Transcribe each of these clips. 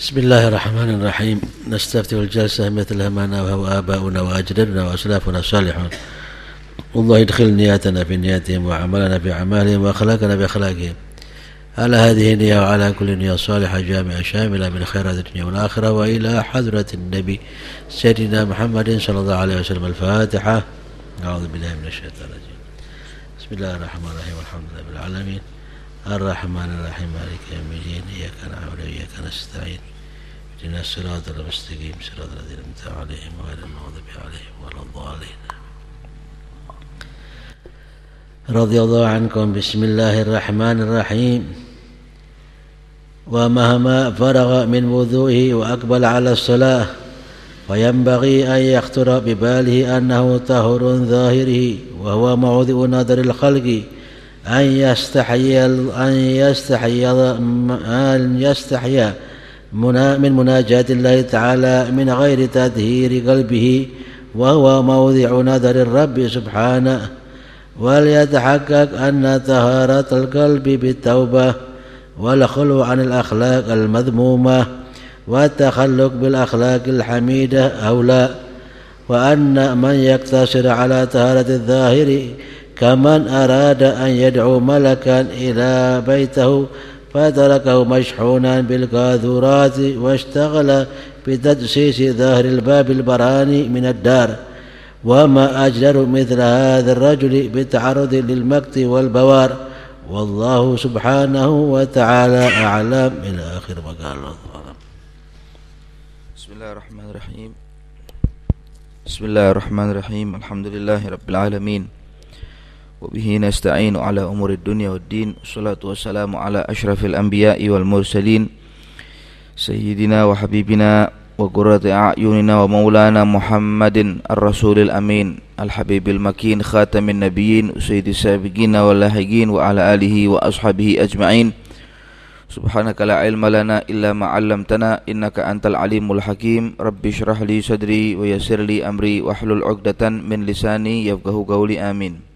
بسم الله الرحمن الرحيم. نستفتح الجلسة مثل ما نواه آباؤنا وأجدادنا وأسلافنا الصالحون. والله يدخل نياتنا في نياتهم وعملنا في أعمالهم وأخلاقنا بأخلاقهم على هذه النية وعلى كل نية صالحة جامعة شاملة من خيرات الدنيا والآخرة وإلى حضرة النبي سيدنا محمد صلى الله عليه وسلم. الفاتحة. أعوذ بالله من الشيطان الرجيم. بسم الله الرحمن الرحيم. والحمد لله رب العالمين. الرحمن الرحيم مالك يوم الدين إياك نعبد وإياك نستعين. اهدنا الصراط المستقيم صراط الذين أنعمت عليهم غير المغضوب عليهم ولا الضالين. رضي الله عنكم بسم الله الرحمن الرحيم. ومهما فرغ من وضوئه وأقبل على الصلاة فينبغي أن يخطر بباله أنه طهر ظاهره وهو موضع نظر الخلق. أن يستحي أن يستحي أن يستحي من مناجاة الله تعالى من غير تطهير قلبه وهو موضع نظر الرب سبحانه وليتحقق أن طهارة القلب بالتوبة والخلو عن الأخلاق المذمومة والتخلق بالأخلاق الحميدة أولى وأن من يقتصر على طهارة الظاهر كمن أراد أن يدعو ملكا إلى بيته فتركه مشحونا بالقاذورات واشتغل بتدسيس ظاهر الباب البراني من الدار. وما أجدر مثل هذا الرجل بالتعرض للمقت والبوار. والله سبحانه وتعالى أعلم. إلى آخر ما قال الله. بسم الله الرحمن الرحيم. بسم الله الرحمن الرحيم. الحمد لله رب العالمين. وبه نستعين على أمور الدنيا والدين. والصلاة والسلام على أشرف الأنبياء والمرسلين. سيدنا وحبيبنا وقرة أعيننا ومولانا محمد الرسول الأمين الحبيب المكين خاتم النبيين سيد السابقين واللاحقين وعلى آله وأصحابه أجمعين. سبحانك لا علم لنا إلا ما علمتنا إنك أنت العليم الحكيم. رب اشرح لي صدري ويسر لي أمري واحلل عقدة من لساني يفقه قولي آمين.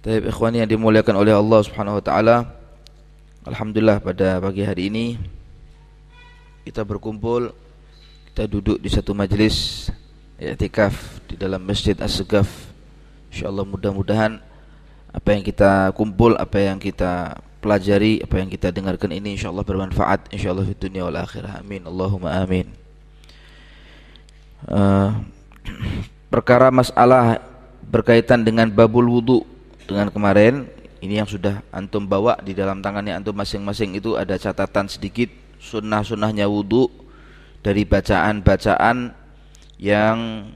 Taib ikhwani yang dimuliakan oleh Allah Subhanahu wa taala. Alhamdulillah pada pagi hari ini kita berkumpul kita duduk di satu majelis i'tikaf di dalam Masjid As-Segaf. Insyaallah mudah-mudahan apa yang kita kumpul, apa yang kita pelajari, apa yang kita dengarkan ini insyaallah bermanfaat insyaallah di dunia wal akhirah. Amin. Allahumma amin. Uh, perkara masalah berkaitan dengan babul wudu dengan kemarin ini yang sudah antum bawa di dalam tangannya antum masing-masing itu ada catatan sedikit sunnah-sunnahnya wudhu dari bacaan-bacaan yang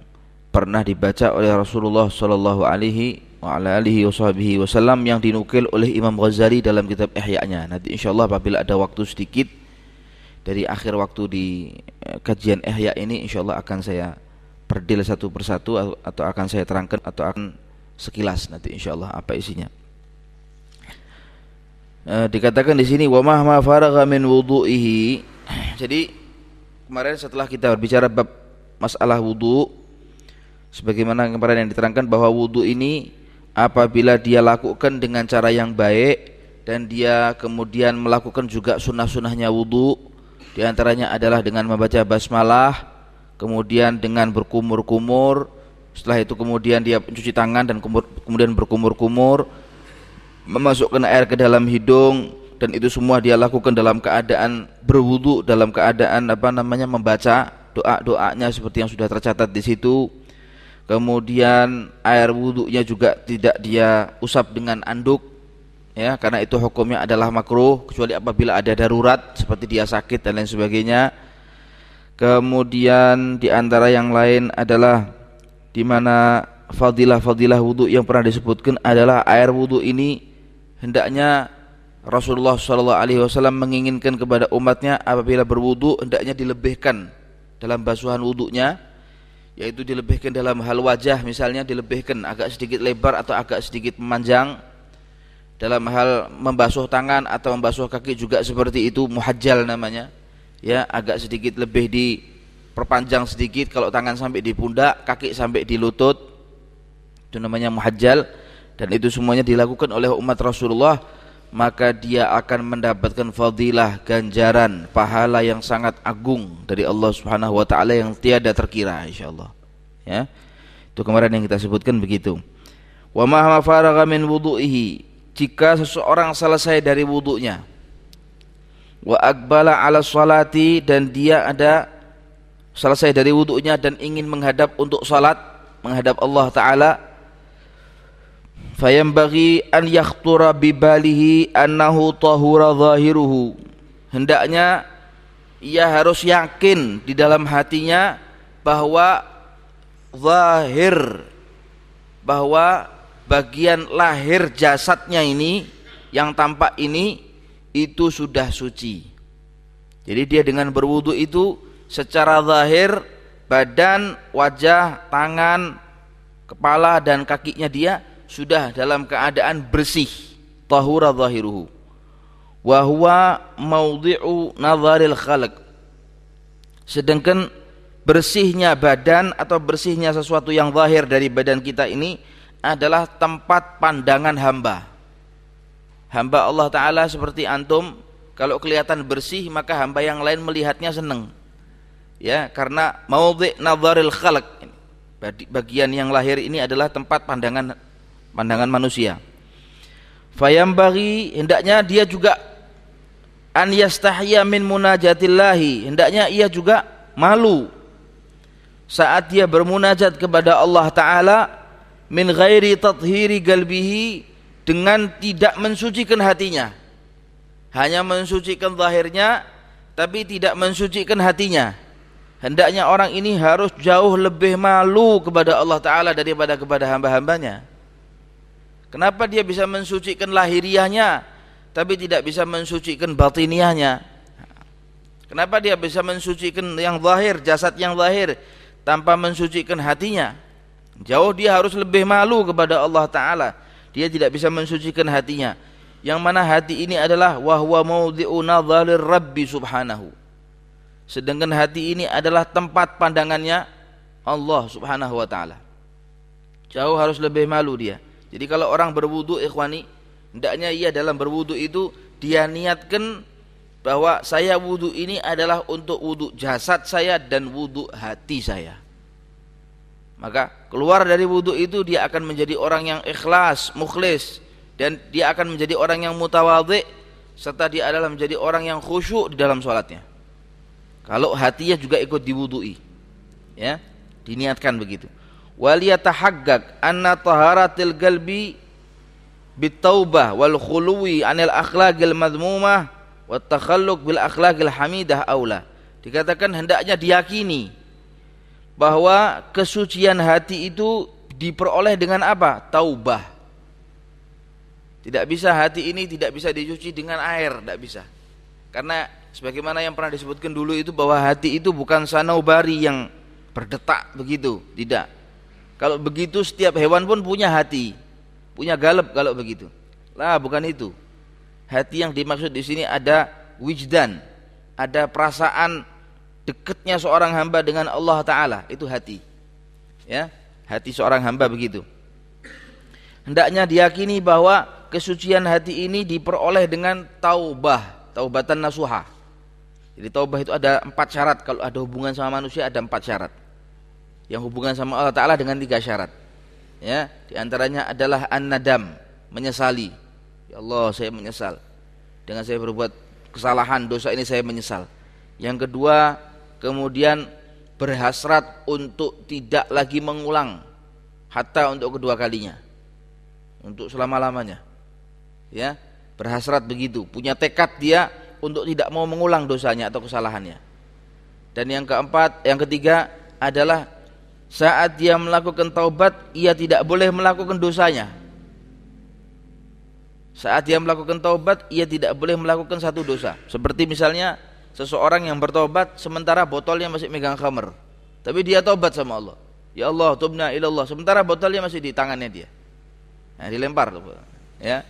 pernah dibaca oleh Rasulullah Shallallahu Alaihi Wasallam yang dinukil oleh Imam Ghazali dalam kitab Ihya-nya. Nanti insya Allah apabila ada waktu sedikit dari akhir waktu di eh, kajian Ihya ini insya Allah akan saya perdil satu persatu atau akan saya terangkan atau akan sekilas nanti insyaallah apa isinya. E, dikatakan di sini wa mahma faragha min. Jadi kemarin setelah kita berbicara bab masalah wudu sebagaimana kemarin yang diterangkan bahwa wudu ini apabila dia lakukan dengan cara yang baik dan dia kemudian melakukan juga sunnah-sunnahnya wudu di antaranya adalah dengan membaca basmalah kemudian dengan berkumur-kumur setelah itu kemudian dia mencuci tangan dan kemudian berkumur-kumur memasukkan air ke dalam hidung dan itu semua dia lakukan dalam keadaan berwudu dalam keadaan apa namanya membaca doa-doanya seperti yang sudah tercatat di situ. Kemudian air wudhunya juga tidak dia usap dengan anduk ya karena itu hukumnya adalah makruh kecuali apabila ada darurat seperti dia sakit dan lain sebagainya. Kemudian di antara yang lain adalah di mana fadilah-fadilah wudhu yang pernah disebutkan adalah air wudhu ini hendaknya Rasulullah Shallallahu Alaihi Wasallam menginginkan kepada umatnya apabila berwudhu hendaknya dilebihkan dalam basuhan wudhunya yaitu dilebihkan dalam hal wajah misalnya dilebihkan agak sedikit lebar atau agak sedikit memanjang dalam hal membasuh tangan atau membasuh kaki juga seperti itu muhajjal namanya ya agak sedikit lebih di perpanjang sedikit kalau tangan sampai di pundak, kaki sampai di lutut. Itu namanya muhajjal. Dan itu semuanya dilakukan oleh umat Rasulullah maka dia akan mendapatkan fadilah ganjaran pahala yang sangat agung dari Allah Subhanahu wa taala yang tiada terkira insyaallah. Ya. Itu kemarin yang kita sebutkan begitu. Wa ma faragha min wudu'ihi. Jika seseorang selesai dari wudunya wa akbala ala salati dan dia ada selesai dari wudunya dan ingin menghadap untuk salat menghadap Allah taala fayambaghi an yakhtura bibalihi annahu tahura zahiruhu. Hendaknya ia harus yakin di dalam hatinya bahwa zahir bahwa bagian lahir jasadnya ini yang tampak ini itu sudah suci. Jadi dia dengan berwudu itu secara zahir badan, wajah, tangan, kepala dan kakinya dia sudah dalam keadaan bersih. Tahura zahiruhu. Wa huwa maudhi'u nazaril khalq. Sedangkan bersihnya badan atau bersihnya sesuatu yang zahir dari badan kita ini adalah tempat pandangan hamba. Hamba Allah taala seperti antum kalau kelihatan bersih maka hamba yang lain melihatnya senang ya karena maudhi' nazaril khalq bagian yang lahir ini adalah tempat pandangan pandangan manusia. Fayambagi hendaknya dia juga an yastahya min munajatillahi. Hendaknya ia juga malu saat dia bermunajat kepada Allah taala min ghairi tathhiri galbihi dengan tidak mensucikan hatinya. Hanya mensucikan zahirnya tapi tidak mensucikan hatinya hendaknya orang ini harus jauh lebih malu kepada Allah taala daripada kepada hamba-hambanya Kenapa dia bisa mensucikan lahiriahnya tapi tidak bisa mensucikan batiniahnya? Kenapa dia bisa mensucikan yang zahir, jasad yang zahir tanpa mensucikan hatinya? Jauh dia harus lebih malu kepada Allah taala. Dia tidak bisa mensucikan hatinya. Yang mana hati ini adalah wahwa maudhi'u nadhalir rabbi subhanahu. Sedangkan hati ini adalah tempat pandangannya Allah subhanahu wa ta'ala. Jauh harus lebih malu dia. Jadi kalau orang berwudu ikhwani, hendaknya ia dalam berwudu itu dia niatkan bahwa saya wudu ini adalah untuk wudu jasad saya dan wudu hati saya. Maka keluar dari wudu itu dia akan menjadi orang yang ikhlas, mukhlis dan dia akan menjadi orang yang mutawadhi serta dia adalah menjadi orang yang khusyuk di dalam sholatnya. Kalau hatinya juga ikut diwudui, ya, diniatkan begitu. Waliyatahaggaq anna taharatil qalbi bitaubah wal khuluwi anil akhlaqil madmumah wa takhalluq bil akhlaqil hamidah aula. Dikatakan hendaknya diyakini bahwa kesucian hati itu diperoleh dengan apa? taubah. Tidak bisa hati ini tidak bisa dicuci dengan air tidak bisa. Karena sebagaimana yang pernah disebutkan dulu itu bahwa hati itu bukan sanubari yang berdetak begitu tidak kalau begitu setiap hewan pun punya hati, punya galep kalau begitu. Lah bukan itu. Hati yang dimaksud di sini ada wijdan, ada perasaan dekatnya seorang hamba dengan Allah taala, itu hati. Ya, hati seorang hamba begitu. Hendaknya diyakini bahwa kesucian hati ini diperoleh dengan taubah, taubatan nasuha. Jadi taubah itu ada empat syarat. Kalau ada hubungan sama manusia ada empat syarat. Yang hubungan sama Allah Ta'ala dengan tiga syarat. Ya di antaranya adalah an-nadam menyesali. Ya Allah saya menyesal. Dengan saya berbuat kesalahan dosa ini saya menyesal. Yang kedua kemudian berhasrat untuk tidak lagi mengulang. Hatta untuk kedua kalinya. Untuk selama-lamanya. Ya berhasrat begitu. Punya tekad dia untuk tidak mau mengulang dosanya atau kesalahannya. Dan yang keempat yang ketiga adalah saat dia melakukan taubat ia tidak boleh melakukan dosanya. Saat dia melakukan taubat ia tidak boleh melakukan satu dosa. Seperti misalnya seseorang yang bertobat sementara botolnya masih megang khamr. Tapi dia taubat sama Allah. Ya Allah tubna ilallah sementara botolnya masih di tangannya dia. Nah, dilempar ya.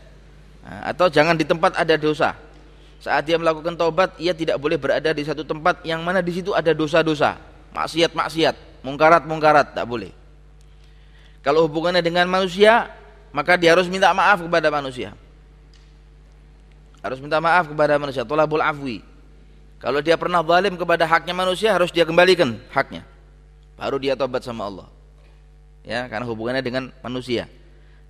Nah, atau jangan di tempat ada dosa saat dia melakukan taubat ia tidak boleh berada di satu tempat yang mana di situ ada dosa-dosa. Maksiat-maksiat mungkarat-mungkarat tak boleh. Kalau hubungannya dengan manusia, maka dia harus minta maaf kepada manusia. harus minta maaf kepada manusia. Tolabul afwi. Kalau dia pernah zalim kepada haknya manusia harus dia kembalikan haknya. Baru dia tobat sama Allah. Ya karena hubungannya dengan manusia.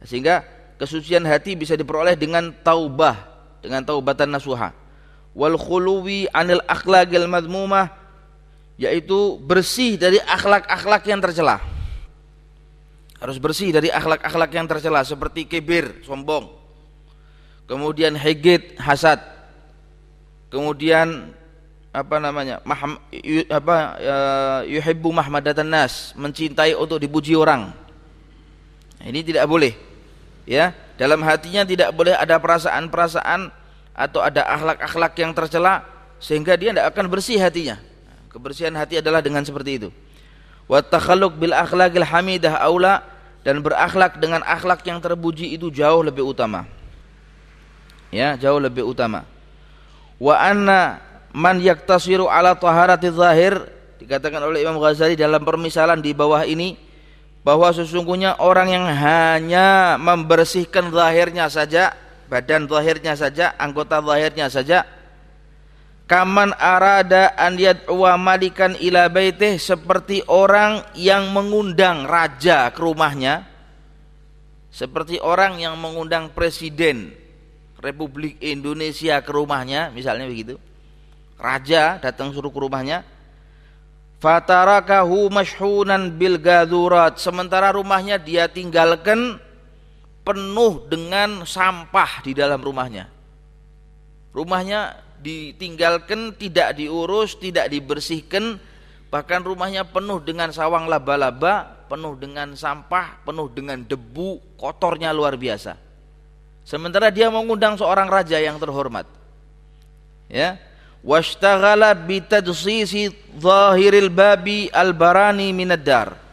Sehingga kesucian hati bisa diperoleh dengan taubah dengan taubatan nasuha wal khuluwi anil akhlaqil madmumah yaitu bersih dari akhlak-akhlak yang tercela. Harus bersih dari akhlak-akhlak yang tercela seperti kibir sombong. Kemudian hegit hasad. Kemudian apa namanya maham, yu, apa uh, yuhibbu mahmadatan nas mencintai untuk dipuji orang. Nah, ini tidak boleh ya. Dalam hatinya tidak boleh ada perasaan-perasaan atau ada akhlak-akhlak yang tercela sehingga dia tidak akan bersih hatinya. Kebersihan hati adalah dengan seperti itu. Wa takhalluq bil akhlaqil hamidah aula dan berakhlak dengan akhlak yang terpuji itu jauh lebih utama. Ya jauh lebih utama. Wa anna man yaktasiru ala taharati zahir dikatakan oleh Imam Ghazali dalam permisalan di bawah ini bahwa sesungguhnya orang yang hanya membersihkan zahirnya saja badan zahirnya saja anggota zahirnya saja. Kaman arada an yad'uwa malikan ila baitih seperti orang yang mengundang raja ke rumahnya seperti orang yang mengundang presiden Republik Indonesia ke rumahnya misalnya begitu. Raja datang suruh ke rumahnya. Fatarakahu mashhunan bil gadurat sementara rumahnya dia tinggalkan penuh dengan sampah di dalam rumahnya. Rumahnya ditinggalkan tidak diurus tidak dibersihkan bahkan rumahnya penuh dengan sawang laba-laba penuh dengan sampah penuh dengan debu kotornya luar biasa. Sementara dia mengundang seorang raja yang terhormat. Ya. Washtaghala bitadssisi zahiril babi albarani minaddar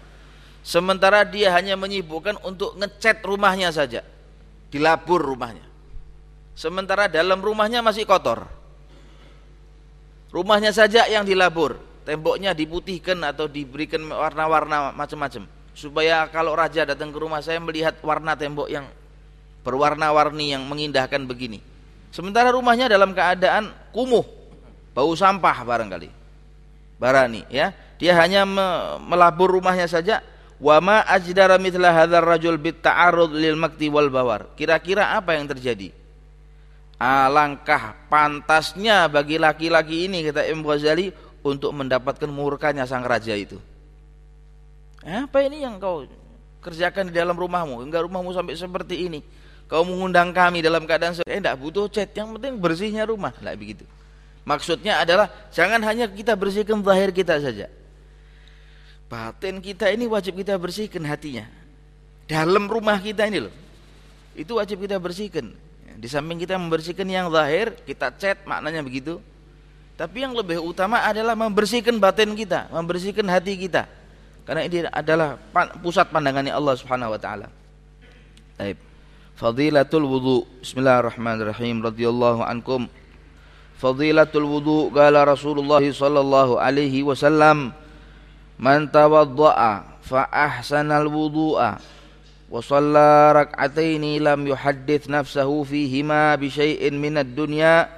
sementara dia hanya menyibukkan untuk ngecat rumahnya saja. Dilabur rumahnya. Sementara dalam rumahnya masih kotor. Rumahnya saja yang dilabur. Temboknya diputihkan atau diberikan warna-warna macam-macam. Supaya kalau raja datang ke rumah saya melihat warna tembok yang berwarna-warni yang mengindahkan begini. Sementara rumahnya dalam keadaan kumuh. Bau sampah barangkali. Barani ya. Dia hanya me melabur rumahnya saja wama ajdara mithla hadzal rajul bit ta'arud lil makti wal bawar. Kira-kira apa yang terjadi? Alangkah pantasnya bagi laki-laki ini kata Imam Ghazali untuk mendapatkan murkanya sang raja itu. Apa ini yang kau kerjakan di dalam rumahmu? Enggak rumahmu sampai seperti ini. Kau mengundang kami dalam keadaan eh enggak butuh cat. Yang penting bersihnya rumah. Enggak begitu. Maksudnya adalah jangan hanya kita bersihkan zahir kita saja. Batin kita ini wajib kita bersihkan hatinya. Dalam rumah kita ini loh. Itu wajib kita bersihkan. Di samping kita membersihkan yang zahir, kita cat maknanya begitu. Tapi yang lebih utama adalah membersihkan batin kita, membersihkan hati kita. Karena ini adalah pusat pandangannya Allah Subhanahu wa taala. Baik. Fadilatul wudu. Bismillahirrahmanirrahim. Radhiyallahu ankum. fadilatul wudu qala Rasulullah sallallahu alaihi wasallam man tawaddaa fa ahsanal wudu'a wa shalla rak'ataini lam yuhaddith nafsahu fihima bi syai'in minad dunya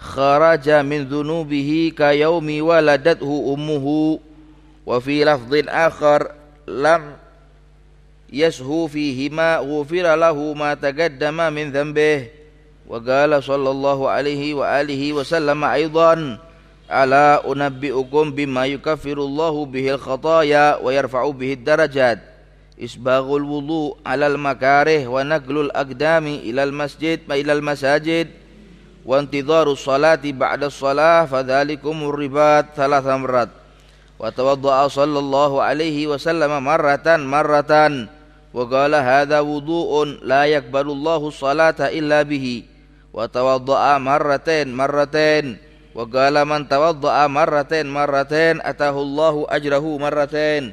kharaja min dhunubihi ka yaumi waladathu ummuhu wa fi lafdhin akhar lam yashu fihima ghufira lahu ma taqaddama min dhanbihi وقال صلى الله عليه وآله وسلم أيضا ألا أنبئكم بما يكفر الله به الخطايا ويرفع به الدرجات. إسباغ الوضوء على المكاره ونقل الأقدام إلى المسجد إلى المساجد. وانتظار الصلاة بعد الصلاة فذلكم الرباط ثلاث مرات. وتوضأ صلى الله عليه وسلم مرة مرة وقال هذا وضوء لا يقبل الله الصلاة إلا به. وتوضأ مرتين مرتين. وقال من توضأ مرتين مرتين أتاه الله أجره مرتين.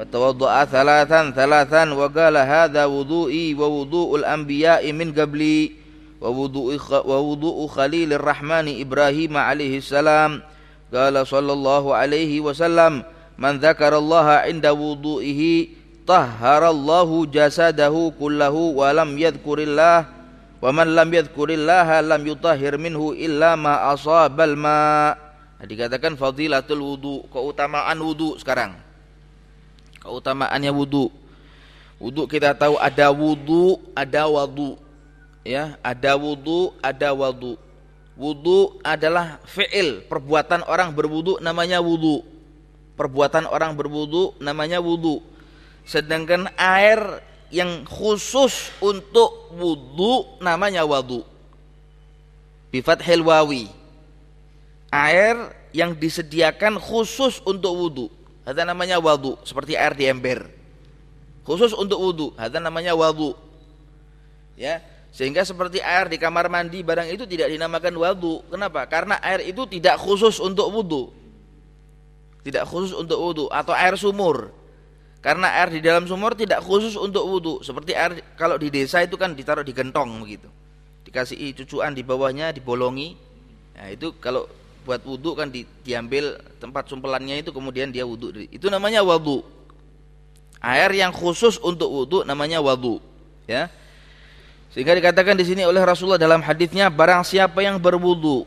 وتوضأ ثلاثا ثلاثا وقال هذا وضوئي ووضوء الأنبياء من قبلي. ووضوء, ووضوء خليل الرحمن إبراهيم عليه السلام. قال صلى الله عليه وسلم من ذكر الله عند وضوئه طهر الله جسده كله ولم يذكر الله Wa man lam yadhkurillaha lam yutahhir minhu illa ma asabal ma. Nah, dikatakan fadilatul wudu, keutamaan wudu sekarang. Keutamaannya wudu. Wudu kita tahu ada wudu, ada wadu. Ya, ada wudu, ada wadu. Wudu adalah fi'il, perbuatan orang berwudu namanya wudu. Perbuatan orang berwudu namanya wudu. Sedangkan air yang khusus untuk wudhu namanya wadu bifat helwawi air yang disediakan khusus untuk wudhu ada namanya wadu seperti air di ember. Khusus untuk wudhu ada namanya wadu ya sehingga seperti air di kamar mandi barang itu tidak dinamakan wadu kenapa? Karena air itu tidak khusus untuk wudhu tidak khusus untuk wudhu atau air sumur karena air di dalam sumur tidak khusus untuk wudhu. Seperti air kalau di desa itu kan ditaruh di gentong begitu. Dikasih cucuan di bawahnya, dibolongi. Nah itu kalau buat wudhu kan di, diambil tempat sumpelannya itu kemudian dia wudhu. Itu namanya wudhu. Air yang khusus untuk wudhu namanya wudhu. Ya. Sehingga dikatakan di sini oleh Rasulullah dalam hadisnya barang siapa yang berwudhu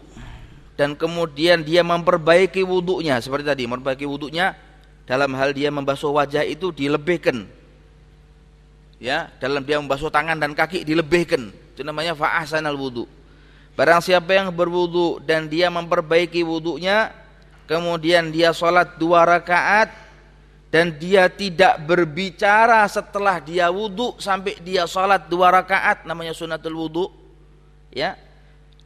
dan kemudian dia memperbaiki wudhunya seperti tadi memperbaiki wudhunya dalam hal dia membasuh wajah itu dilebihkan. Ya dalam dia membasuh tangan dan kaki dilebihkan. Itu namanya fa'ahsanal wudu. Barang siapa yang berwudu dan dia memperbaiki wudunya kemudian dia sholat dua rakaat dan dia tidak berbicara setelah dia wudu sampai dia sholat dua rakaat namanya sunatul wudu ya.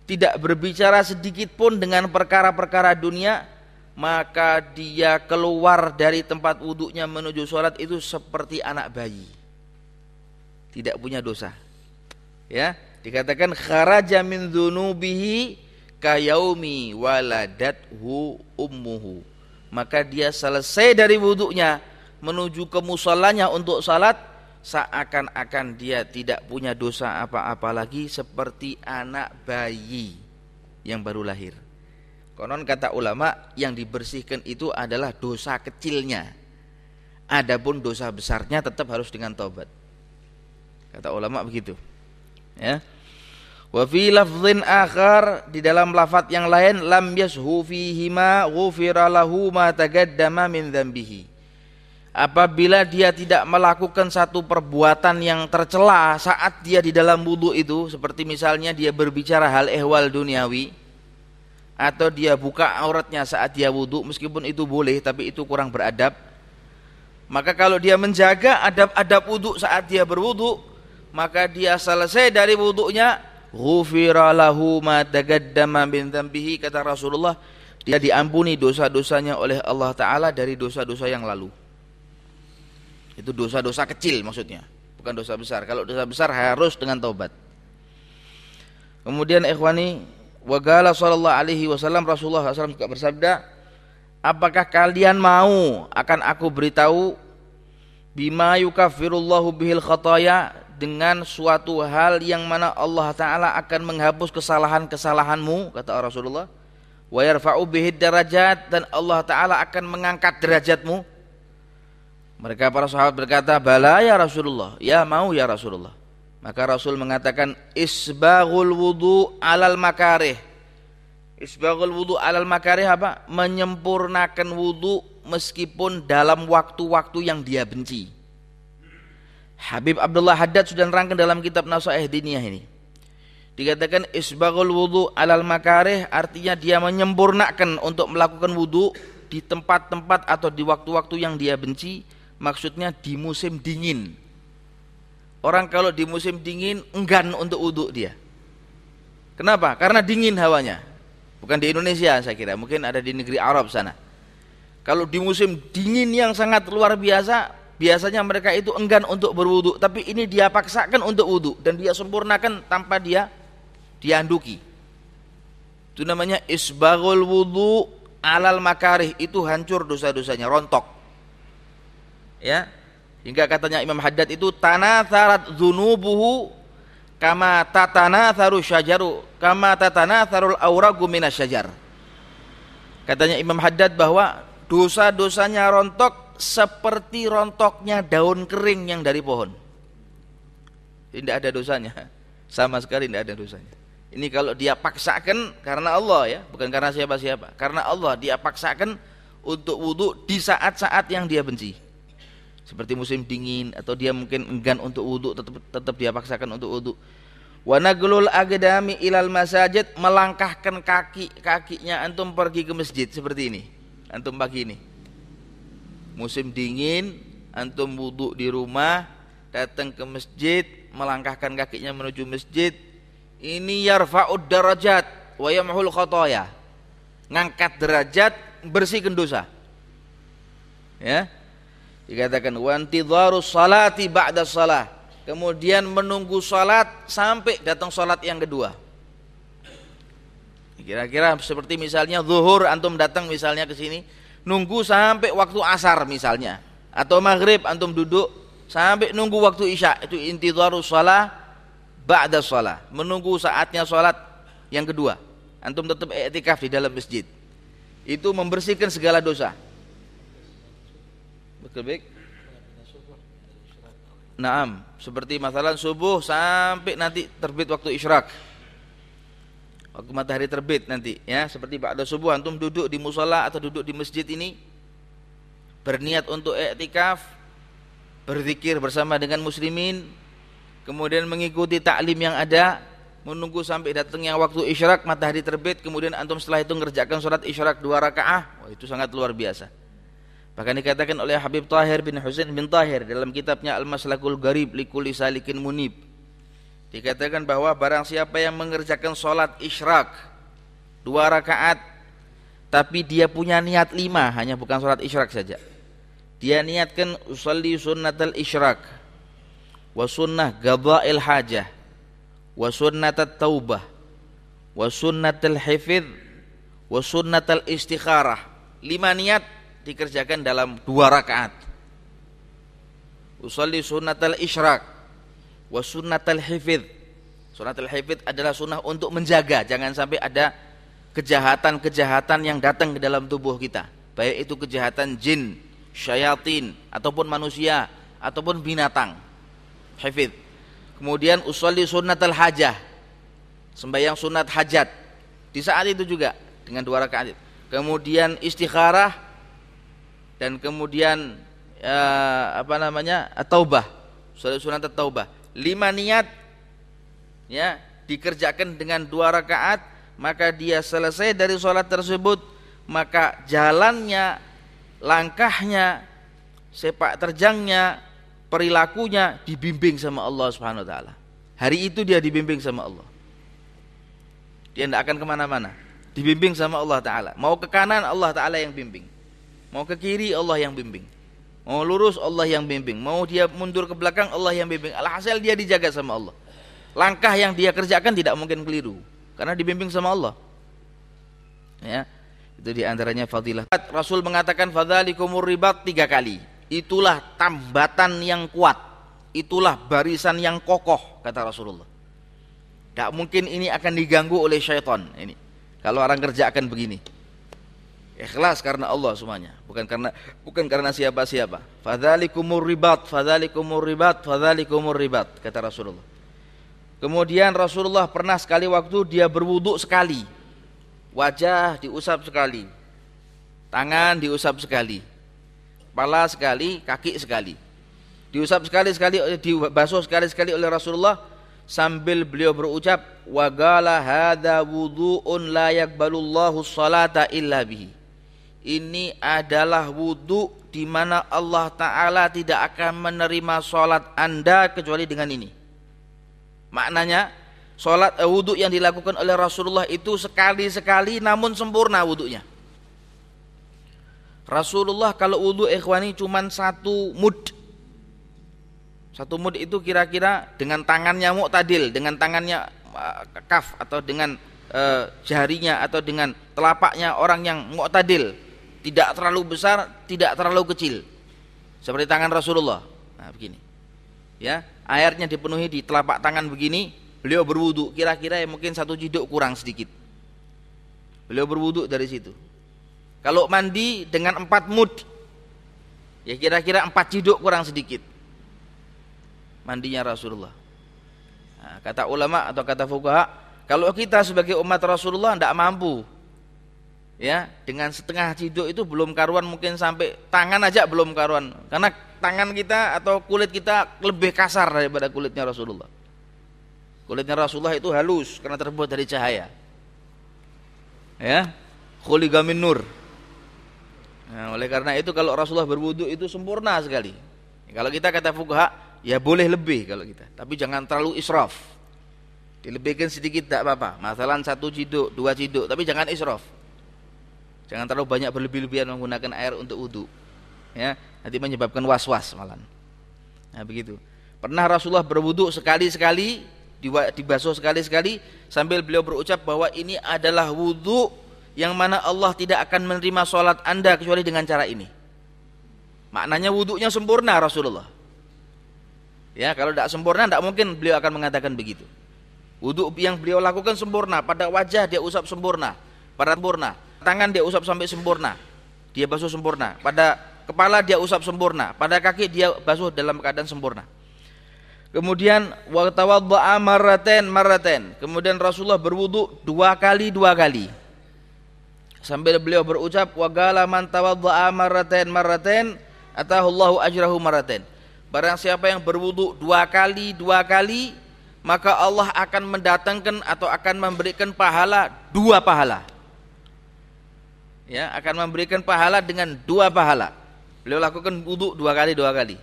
Tidak berbicara sedikit pun dengan perkara-perkara dunia maka dia keluar dari tempat wudhunya menuju sholat itu seperti anak bayi. Tidak punya dosa. Ya dikatakan kharaja min dzunubihi kayaumi waladathu ummuhu. Maka dia selesai dari wudhunya menuju ke musolanya untuk salat seakan-akan dia tidak punya dosa apa-apa lagi seperti anak bayi yang baru lahir Konon kata ulama yang dibersihkan itu adalah dosa kecilnya. Adapun dosa besarnya tetap harus dengan taubat. Kata ulama begitu. Ya. Wa fi lafdhin akhar di dalam lafaz yang lain lam yashu ma ghufira lahu ma tagaddama min dzambihi. Apabila dia tidak melakukan satu perbuatan yang tercela saat dia di dalam wudu itu seperti misalnya dia berbicara hal ehwal duniawi atau dia buka auratnya saat dia wudhu meskipun itu boleh tapi itu kurang beradab. Maka kalau dia menjaga adab-adab wudhu saat dia berwudhu maka dia selesai dari wudhunya ghufira lahu ma tagaddama min dhanbihi kata Rasulullah. Dia diampuni dosa-dosanya oleh Allah taala dari dosa-dosa yang lalu. Itu dosa-dosa kecil maksudnya bukan dosa besar. Kalau dosa besar harus dengan taubat. Kemudian ikhwani Wagala sallallahu alaihi wasallam Rasulullah SAW juga bersabda, apakah kalian mau akan aku beritahu bima yukafirullahu bihil khataya dengan suatu hal yang mana Allah taala akan menghapus kesalahan-kesalahanmu kata Rasulullah. Wa yarfa'u bihi darajat dan Allah taala akan mengangkat derajatmu. Mereka para sahabat berkata bala ya Rasulullah. Ya mau ya Rasulullah maka Rasul mengatakan isbaghul wudu alal makarih. Isbaghul wudu alal makarih apa? Menyempurnakan wudu meskipun dalam waktu-waktu yang dia benci. Habib Abdullah Haddad sudah nerangkan dalam kitab Nasaih Diniyah ini. Dikatakan isbaghul wudu alal makarih artinya dia menyempurnakan untuk melakukan wudu di tempat-tempat atau di waktu-waktu yang dia benci, maksudnya di musim dingin Orang kalau di musim dingin enggan untuk uduk dia. Kenapa? Karena dingin hawanya. Bukan di Indonesia saya kira, mungkin ada di negeri Arab sana. Kalau di musim dingin yang sangat luar biasa, biasanya mereka itu enggan untuk berwudhu, tapi ini dia paksakan untuk wudhu dan dia sempurnakan tanpa dia dianduki. Itu namanya isbagul wudhu alal makarih itu hancur dosa-dosanya, rontok. Ya, Hingga katanya Imam Haddad itu tanatharat dzunubuhu kama tatanatharu syajaru kama tatanatharul auragu minasyajar. Katanya Imam Haddad bahwa dosa-dosanya rontok seperti rontoknya daun kering yang dari pohon. Tidak ada dosanya. Sama sekali tidak ada dosanya. Ini kalau dia paksakan karena Allah ya, bukan karena siapa-siapa. Karena Allah dia paksakan untuk wudhu di saat-saat yang dia benci. Seperti musim dingin atau dia mungkin enggan untuk wudhu, tetap, tetap dia paksakan untuk wudhu. Wanaglul agdami ilal masajid melangkahkan kaki kakinya antum pergi ke masjid seperti ini. Antum pagi ini. Musim dingin, antum wudhu di rumah, datang ke masjid, melangkahkan kakinya menuju masjid, ini yarfa'ud darajat wa yamhul khotoya. Ngangkat derajat, bersihkan dosa. Ya. Dikatakan wantidharus salati ba'da salah. Kemudian menunggu salat sampai datang salat yang kedua. Kira-kira seperti misalnya zuhur antum datang misalnya ke sini, nunggu sampai waktu asar misalnya atau maghrib antum duduk sampai nunggu waktu isya itu intidharus salah ba'da shalah, menunggu saatnya salat yang kedua. Antum tetap i'tikaf di dalam masjid. Itu membersihkan segala dosa. Betul baik? Naam, seperti masalah subuh sampai nanti terbit waktu isyraq. Waktu matahari terbit nanti ya, seperti ba'da subuh antum duduk di musola atau duduk di masjid ini berniat untuk i'tikaf, berzikir bersama dengan muslimin, kemudian mengikuti taklim yang ada menunggu sampai datangnya waktu isyarak matahari terbit kemudian antum setelah itu mengerjakan sholat isyarak dua rakaah wah itu sangat luar biasa bahkan dikatakan oleh Habib Tahir bin Husain bin Tahir dalam kitabnya Al-Maslakul Garib Likuli Salikin Munib. Dikatakan bahwa barang siapa yang mengerjakan sholat isyarak dua rakaat tapi dia punya niat lima hanya bukan sholat isyarak saja. Dia niatkan usalli sunnatal isyarak wa sunnah gadha'il hajah wa sunnatat taubah wa sunnatul hifid wa sunnatul istikharah. Lima niat dikerjakan dalam dua rakaat usalli sunnatul isyrak wa sunnatul hifid sunnatul hifid adalah sunnah untuk menjaga jangan sampai ada kejahatan-kejahatan yang datang ke dalam tubuh kita baik itu kejahatan jin, syayatin ataupun manusia ataupun binatang hafid. Kemudian usolli sunnatul hajah. Sembahyang sunat hajat. Di saat itu juga dengan dua rakaat. Kemudian istikharah dan kemudian uh, apa namanya? taubah. Sunat taubah. Lima niat ya dikerjakan dengan dua rakaat maka dia selesai dari sholat tersebut maka jalannya langkahnya sepak terjangnya perilakunya dibimbing sama Allah Subhanahu wa taala. Hari itu dia dibimbing sama Allah. Dia tidak akan ke mana-mana. Dibimbing sama Allah Ta'ala. Mau ke kanan Allah Ta'ala yang bimbing. Mau ke kiri Allah yang bimbing. Mau lurus Allah yang bimbing. Mau dia mundur ke belakang Allah yang bimbing. Alhasil dia dijaga sama Allah. Langkah yang dia kerjakan tidak mungkin keliru. Karena dibimbing sama Allah. Ya, itu di antaranya fadilah. Rasul mengatakan fadzalikumur ribat tiga kali itulah tambatan yang kuat itulah barisan yang kokoh kata Rasulullah tidak mungkin ini akan diganggu oleh syaitan ini kalau orang kerja akan begini ikhlas karena Allah semuanya. Bukan karena bukan karena siapa-siapa. Fadzalikumur ribat fadzalikumur ribat fadzalikumur ribat kata Rasulullah. Kemudian Rasulullah pernah sekali waktu dia berwuduk sekali. Wajah diusap sekali. Tangan diusap sekali. Kepala sekali, kaki sekali. Diusap sekali-sekali, dibasuh sekali-sekali oleh Rasulullah sambil beliau berucap wagala hadza wudu'un la yaqbalullahu salata illa bihi. Ini adalah wudu di mana Allah taala tidak akan menerima salat Anda kecuali dengan ini. Maknanya salat eh, wudu yang dilakukan oleh Rasulullah itu sekali-sekali namun sempurna wudunya. Rasulullah kalau wudhu ikhwani cuma satu mud satu mud itu kira-kira dengan tangannya mu'tadil dengan tangannya uh, kaf atau dengan uh, jarinya atau dengan telapaknya orang yang mu'tadil tidak terlalu besar tidak terlalu kecil. Seperti tangan Rasulullah. Nah begini. Ya airnya dipenuhi di telapak tangan begini beliau berwudu kira-kira ya mungkin satu jiduk kurang sedikit. Beliau berwudu dari situ. Kalau mandi dengan empat mud, ya kira-kira empat ciduk kurang sedikit. Mandinya Rasulullah. Nah, kata ulama atau kata fuqaha, kalau kita sebagai umat Rasulullah tidak mampu ya dengan setengah ciduk itu belum karuan mungkin sampai tangan aja belum karuan. Karena tangan kita atau kulit kita lebih kasar daripada kulitnya Rasulullah. Kulitnya Rasulullah itu halus karena terbuat dari cahaya. Ya khuligamin nur. Nah, oleh karena itu kalau Rasulullah berwudu itu sempurna sekali. Kalau kita kata fuqaha ya boleh lebih kalau kita. Tapi jangan terlalu israf. Dilebihkan sedikit tidak apa-apa. Masalah satu ciduk dua ciduk tapi jangan israf Jangan terlalu banyak berlebih-lebihan menggunakan air untuk wudhu. Ya, nanti menyebabkan was-was malah. Nah, begitu. Pernah Rasulullah berwudhu sekali-sekali, dibasuh sekali-sekali sambil beliau berucap bahwa ini adalah wudhu yang mana Allah tidak akan menerima sholat anda kecuali dengan cara ini. Maknanya wudhunya sempurna Rasulullah. Ya, kalau tidak sempurna tidak mungkin beliau akan mengatakan begitu. Wudhu yang beliau lakukan sempurna, pada wajah dia usap sempurna, pada sempurna, tangan dia usap sampai sempurna. Dia basuh sempurna. Pada kepala dia usap sempurna. Pada kaki dia basuh dalam keadaan sempurna. Kemudian wa tawaddaa marraten marraten kemudian Rasulullah berwudu dua kali dua kali. Sambil beliau berucap wa gala man tawaddaa marraten marraten atahullahu ajrahu marraten barang siapa yang berwudu dua kali dua kali maka Allah akan mendatangkan atau akan memberikan pahala dua pahala ya akan memberikan pahala dengan dua pahala. Beliau lakukan wudhu dua kali dua kali.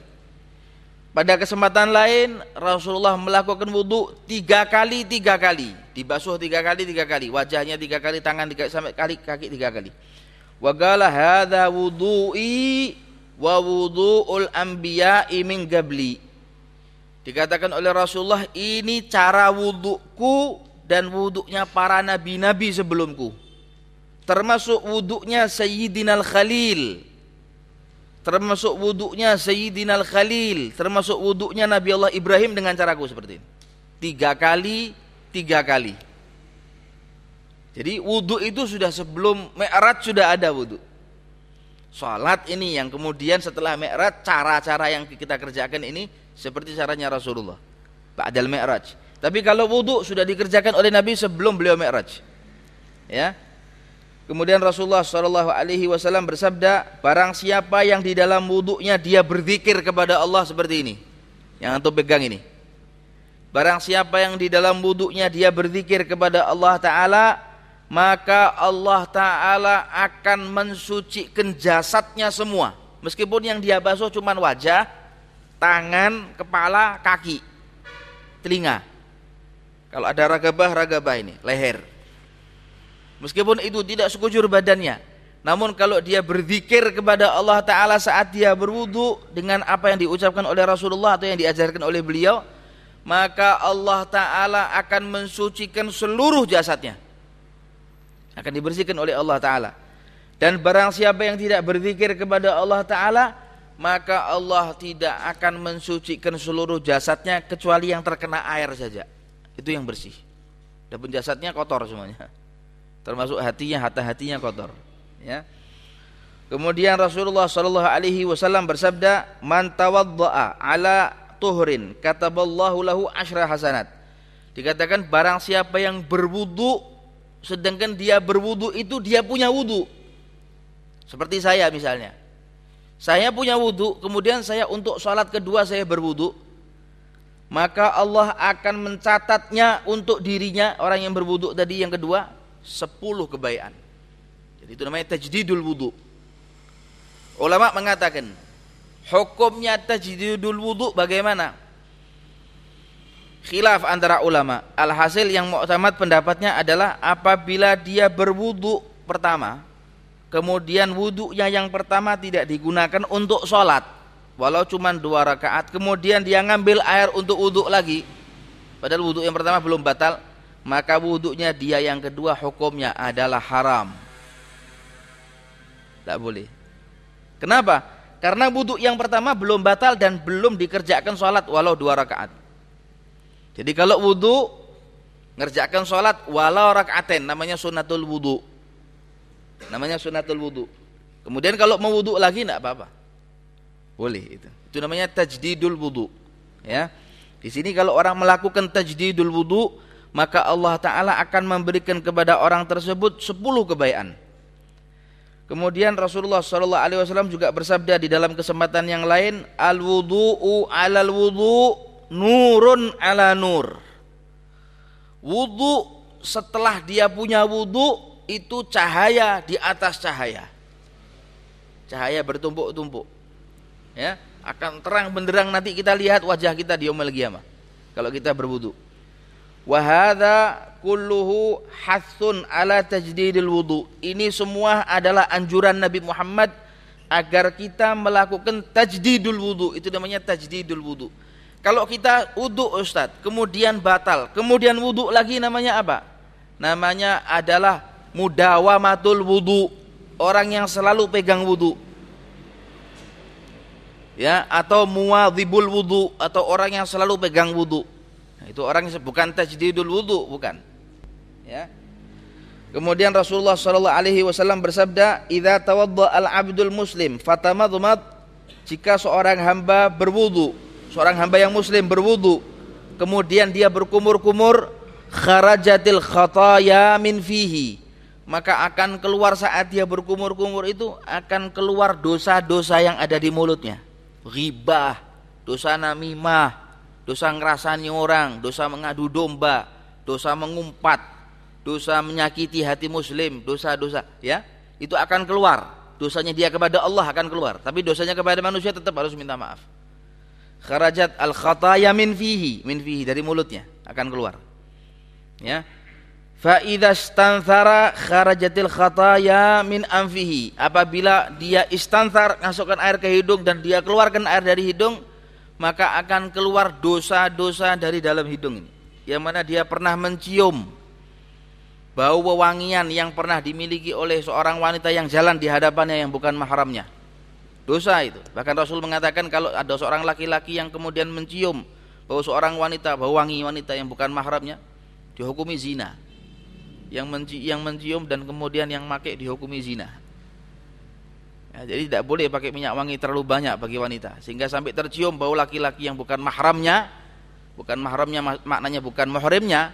Pada kesempatan lain Rasulullah melakukan wudhu tiga kali tiga kali, dibasuh tiga kali tiga kali, wajahnya tiga kali, tangan tiga sampai kali kaki tiga kali. Wagala hadza wudhu'i wa wudhu'ul anbiya'i min gabli. Dikatakan oleh Rasulullah ini cara wudhuku dan wudhunya para nabi-nabi sebelumku termasuk wuduknya Sayyidina Khalil. Termasuk wuduknya Sayyidina Khalil. Termasuk wuduknya Nabi Allah Ibrahim dengan caraku seperti ini. Tiga kali tiga kali. Jadi wudhu itu sudah sebelum Mi'raj sudah ada wudhu Salat ini yang kemudian setelah Mi'raj cara-cara yang kita kerjakan ini seperti caranya Rasulullah. Ba'dal Mi'raj. Tapi kalau wudhu sudah dikerjakan oleh Nabi sebelum beliau Mi'raj. Ya Kemudian Rasulullah Shallallahu Alaihi Wasallam bersabda, barang siapa yang di dalam wudhunya dia berzikir kepada Allah seperti ini, yang antum pegang ini. Barang siapa yang di dalam wudhunya dia berzikir kepada Allah Taala, maka Allah Taala akan mensucikan jasadnya semua, meskipun yang dia basuh cuma wajah, tangan, kepala, kaki, telinga. Kalau ada ragabah, ragabah ini, leher Meskipun itu tidak sekujur badannya. Namun kalau dia berzikir kepada Allah Ta'ala saat dia berwudu dengan apa yang diucapkan oleh Rasulullah atau yang diajarkan oleh beliau, maka Allah Ta'ala akan mensucikan seluruh jasadnya. Akan dibersihkan oleh Allah Ta'ala. Dan barang siapa yang tidak berzikir kepada Allah Ta'ala, maka Allah tidak akan mensucikan seluruh jasadnya kecuali yang terkena air saja. Itu yang bersih. Dan jasadnya kotor semuanya termasuk hatinya hati hatinya kotor ya. Kemudian Rasulullah Shallallahu Alaihi Wasallam bersabda man tawaddaa ala tuhrin kataballahu lahu ashra hasanat. Dikatakan barang siapa yang berwudu sedangkan dia berwudu itu dia punya wudu. Seperti saya misalnya. Saya punya wudu kemudian saya untuk sholat kedua saya berwudu maka Allah akan mencatatnya untuk dirinya orang yang berwudu tadi yang kedua sepuluh kebaikan. Jadi itu namanya tajdidul wudu. Ulama mengatakan hukumnya tajdidul wudu bagaimana? Khilaf antara ulama. Alhasil yang muktamad pendapatnya adalah apabila dia berwudu pertama, kemudian wudunya yang pertama tidak digunakan untuk sholat, walau cuma dua rakaat, kemudian dia ngambil air untuk wudu lagi, padahal wudu yang pertama belum batal, maka wuduknya dia yang kedua hukumnya adalah haram. Tidak boleh. Kenapa? Karena wuduk yang pertama belum batal dan belum dikerjakan sholat walau dua rakaat. Jadi kalau wudhu ngerjakan sholat walau rakaaten namanya sunatul wudhu. Namanya sunatul wudhu. Kemudian kalau mau wudhu lagi tidak apa-apa. Boleh itu. Itu namanya tajdidul wudhu. Ya. Di sini kalau orang melakukan tajdidul wudu, maka Allah taala akan memberikan kepada orang tersebut 10 kebaikan. Kemudian Rasulullah Shallallahu Alaihi Wasallam juga bersabda di dalam kesempatan yang lain, al wudu'u alal wudu nurun ala nur. Wudu setelah dia punya wudu itu cahaya di atas cahaya. Cahaya bertumpuk-tumpuk. Ya, akan terang benderang nanti kita lihat wajah kita di qiyamah kalau kita berwudu. Wa kulluhu hasun ala tajdidil wudu. Ini semua adalah anjuran Nabi Muhammad agar kita melakukan tajdidul wudu. Itu namanya tajdidul wudu. Kalau kita wudu Ustaz, kemudian batal, kemudian wudu lagi namanya apa? Namanya adalah mudawamatul wudu. Orang yang selalu pegang wudu. Ya, atau muwadhibul wudu atau orang yang selalu pegang wudu. Itu orang yang bukan tajdidul wudu, bukan. Ya. Kemudian Rasulullah Shallallahu Alaihi Wasallam bersabda, "Idza tawadda al abdul muslim fatamadmad. Jika seorang hamba berwudu, seorang hamba yang muslim berwudu, kemudian dia berkumur-kumur, kharajatil khataya min fihi, maka akan keluar saat dia berkumur-kumur itu akan keluar dosa-dosa yang ada di mulutnya. Ghibah, dosa namimah, dosa ngerasani orang, dosa mengadu domba, dosa mengumpat, dosa menyakiti hati muslim, dosa-dosa ya, itu akan keluar. Dosanya dia kepada Allah akan keluar, tapi dosanya kepada manusia tetap harus minta maaf. Kharajat al khataya min fihi, min fihi dari mulutnya akan keluar. Ya. Fa idza stanthara kharajatil khataya min anfihi. Apabila dia istanthar masukkan air ke hidung dan dia keluarkan air dari hidung, maka akan keluar dosa-dosa dari dalam hidung ini. Yang mana dia pernah mencium bau wewangian yang pernah dimiliki oleh seorang wanita yang jalan di hadapannya yang bukan mahramnya. Dosa itu. Bahkan Rasul mengatakan kalau ada seorang laki-laki yang kemudian mencium bau seorang wanita, bau wangi wanita yang bukan mahramnya, dihukumi zina. Yang menci yang mencium dan kemudian yang make dihukumi zina. Ya, jadi tidak boleh pakai minyak wangi terlalu banyak bagi wanita. Sehingga sampai tercium bau laki-laki yang bukan mahramnya, bukan mahramnya maknanya bukan muhrimnya,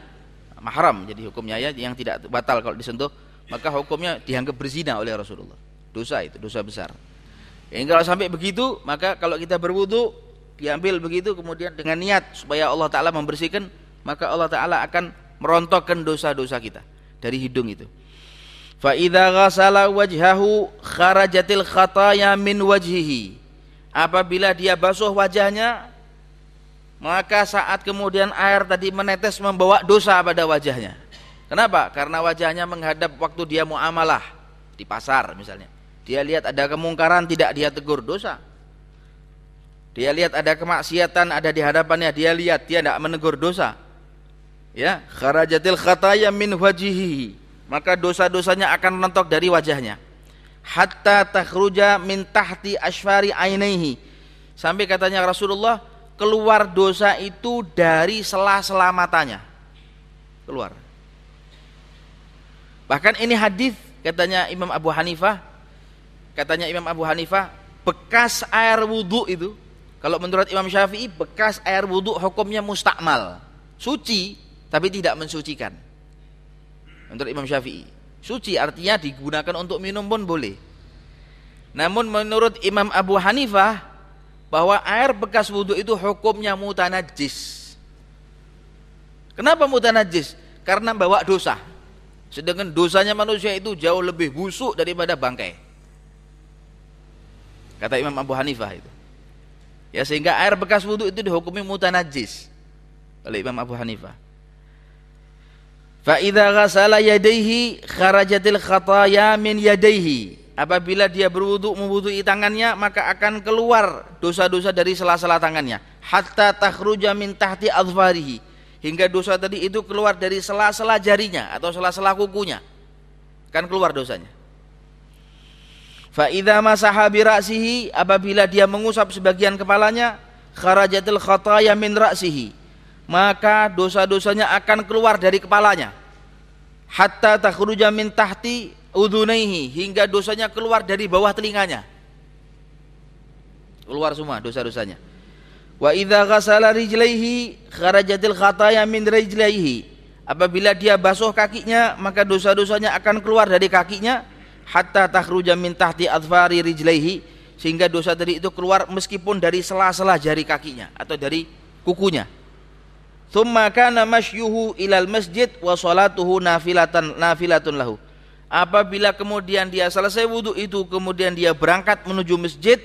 mahram jadi hukumnya ya yang tidak batal kalau disentuh maka hukumnya dianggap berzina oleh Rasulullah. Dosa itu dosa besar. Yang kalau sampai begitu maka kalau kita berwudu diambil begitu kemudian dengan niat supaya Allah Ta'ala membersihkan maka Allah Ta'ala akan merontokkan dosa-dosa kita dari hidung itu fa idza ghasala wajhahu kharajatil khataya min wajhihi apabila dia basuh wajahnya maka saat kemudian air tadi menetes membawa dosa pada wajahnya. Kenapa? Karena wajahnya menghadap waktu dia muamalah di pasar misalnya. Dia lihat ada kemungkaran tidak dia tegur dosa. Dia lihat ada kemaksiatan ada di hadapannya dia lihat dia tidak menegur dosa. Ya, kharajatil khataya min wajihi. Maka dosa-dosanya akan menentok dari wajahnya. Hatta takhruja min tahti ainaihi. Sampai katanya Rasulullah keluar dosa itu dari sela-sela matanya. Keluar. Bahkan ini hadis katanya Imam Abu Hanifah, katanya Imam Abu Hanifah, bekas air wudhu itu, kalau menurut Imam Syafi'i, bekas air wudhu hukumnya mustakmal, suci tapi tidak mensucikan. Menurut Imam Syafi'i, suci artinya digunakan untuk minum pun boleh. Namun menurut Imam Abu Hanifah, bahwa air bekas wudhu itu hukumnya mutanajis. Kenapa mutanajis? Karena bawa dosa. Sedangkan dosanya manusia itu jauh lebih busuk daripada bangkai. Kata Imam Abu Hanifah itu. Ya sehingga air bekas wudhu itu dihukumi mutanajis oleh Imam Abu Hanifah. Fa idza ghasala yadayhi kharajatil khataya min yadayhi. Apabila dia berwudu memwudui tangannya maka akan keluar dosa-dosa dari sela-sela tangannya. Hatta takhruja min tahti adfarihi hingga dosa tadi itu keluar dari sela-sela jarinya atau sela-sela kukunya. Akan keluar dosanya. Fa idza masaha bi apabila dia mengusap sebagian kepalanya kharajatil khataya min ra'sihi maka dosa-dosanya akan keluar dari kepalanya hatta takhruja min tahti udhunaihi hingga dosanya keluar dari bawah telinganya. Keluar semua dosa-dosanya. Wa idza ghasala rijlaihi kharajatil khataya min rijlaihi. Apabila dia basuh kakinya, maka dosa-dosanya akan keluar dari kakinya hatta takhruja min tahti adfari rijlaihi sehingga dosa tadi itu keluar meskipun dari sela-sela jari kakinya atau dari kukunya. Thumma kana mashyuhu ilal masjid wa salatuhu nafilatan nafilatun lahu. Apabila kemudian dia selesai wudhu itu kemudian dia berangkat menuju masjid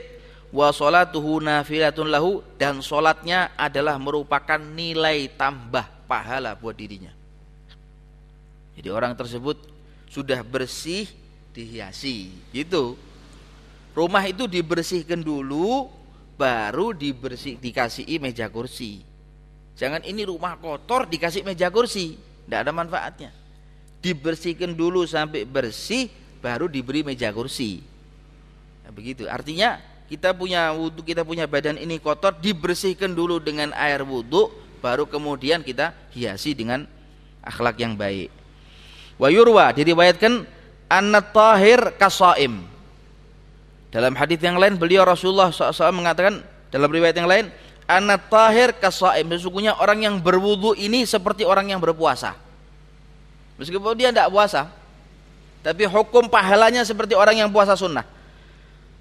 wa salatuhu nafilatun lahu dan solatnya adalah merupakan nilai tambah pahala buat dirinya. Jadi orang tersebut sudah bersih dihiasi gitu. Rumah itu dibersihkan dulu baru dibersih dikasih meja kursi. Jangan ini rumah kotor dikasih meja kursi, tidak ada manfaatnya. Dibersihkan dulu sampai bersih baru diberi meja kursi. Nah, begitu. Artinya kita punya wudhu, kita punya badan ini kotor, dibersihkan dulu dengan air wudhu, baru kemudian kita hiasi dengan akhlak yang baik. Wa yurwa diriwayatkan annat tahir kasaim. Dalam hadis yang lain beliau Rasulullah SAW mengatakan dalam riwayat yang lain annat tahir kasaim. Sesungguhnya orang yang berwudhu ini seperti orang yang berpuasa. Meskipun dia tidak puasa, tapi hukum pahalanya seperti orang yang puasa sunnah.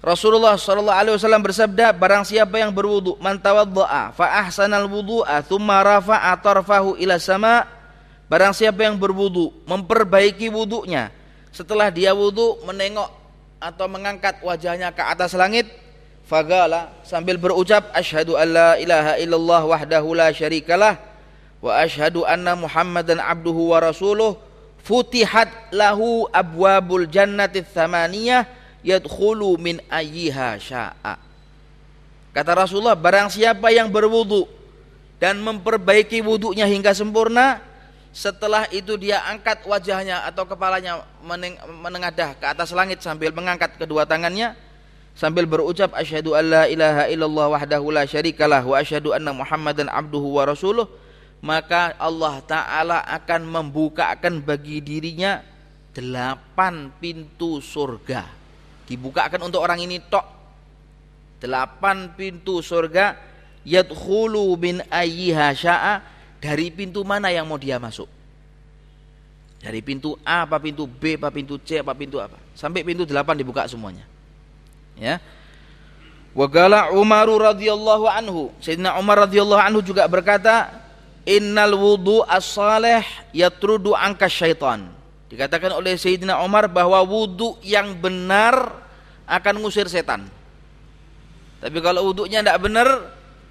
Rasulullah sallallahu alaihi wasallam bersabda, barang siapa yang berwudu, man tawaddaa fa ahsanal wudu'a tsumma rafa'a tarfahu ila sama, barang siapa yang berwudu, memperbaiki wudunya, setelah dia wudu menengok atau mengangkat wajahnya ke atas langit, fagala sambil berucap asyhadu alla ilaha illallah wahdahu la syarikalah wa asyhadu anna muhammadan abduhu wa rasuluh futihat lahu abwabul jannati tsamaniyah yadkhulu min ayyiha sya'a. Kata Rasulullah, barang siapa yang berwudu dan memperbaiki wudunya hingga sempurna, setelah itu dia angkat wajahnya atau kepalanya meneng menengadah ke atas langit sambil mengangkat kedua tangannya sambil berucap asyhadu alla ilaha illallah wahdahu la syarikalah wa asyhadu anna muhammadan abduhu wa rasuluh maka Allah taala akan membukakan bagi dirinya delapan pintu surga. Dibukakan untuk orang ini tok. Delapan pintu surga. Yadkhulu min ayyiha sya'a. Dari pintu mana yang mau dia masuk? Dari pintu A apa pintu B apa pintu C apa pintu apa? Sampai pintu delapan dibuka semuanya ya Wagala Umar radhiyallahu anhu. Sayyidina Umar radhiyallahu anhu juga berkata, "Innal wudu as-salih yatrudu angka syaitan." Dikatakan oleh Sayyidina Umar bahwa wudhu yang benar akan ngusir setan. Tapi kalau wudhunya tidak benar,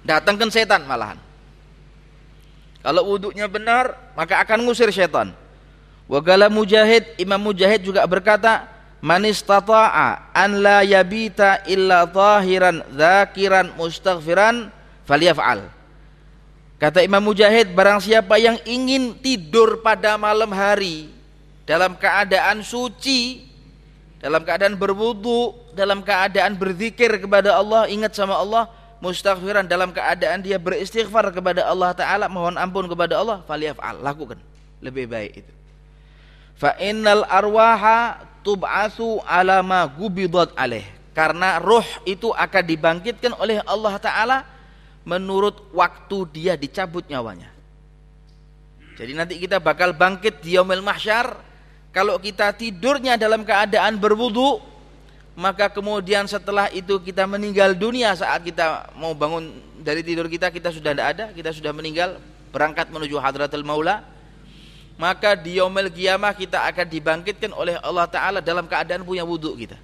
datangkan setan malahan. Kalau wudhunya benar, maka akan ngusir setan. Wagala Mujahid, Imam Mujahid juga berkata, Man istata'a an la yabita illa tahiran dzakiran mustaghfiran falyaf'al. Kata Imam Mujahid, barang siapa yang ingin tidur pada malam hari dalam keadaan suci, dalam keadaan berwudu, dalam keadaan berzikir kepada Allah, ingat sama Allah, mustaghfiran dalam keadaan dia beristighfar kepada Allah taala, mohon ampun kepada Allah, falyaf'al, lakukan. Lebih baik itu. Fa innal arwaha tub'atsu ala ma gubidat alaih. Karena roh itu akan dibangkitkan oleh Allah taala menurut waktu dia dicabut nyawanya. Jadi nanti kita bakal bangkit di yaumil mahsyar kalau kita tidurnya dalam keadaan berwudu, maka kemudian setelah itu kita meninggal dunia saat kita mau bangun dari tidur kita, kita sudah tidak ada, kita sudah meninggal, berangkat menuju hadratul maula, maka di yaumil kiamah kita akan dibangkitkan oleh Allah Ta'ala dalam keadaan punya wudhu kita.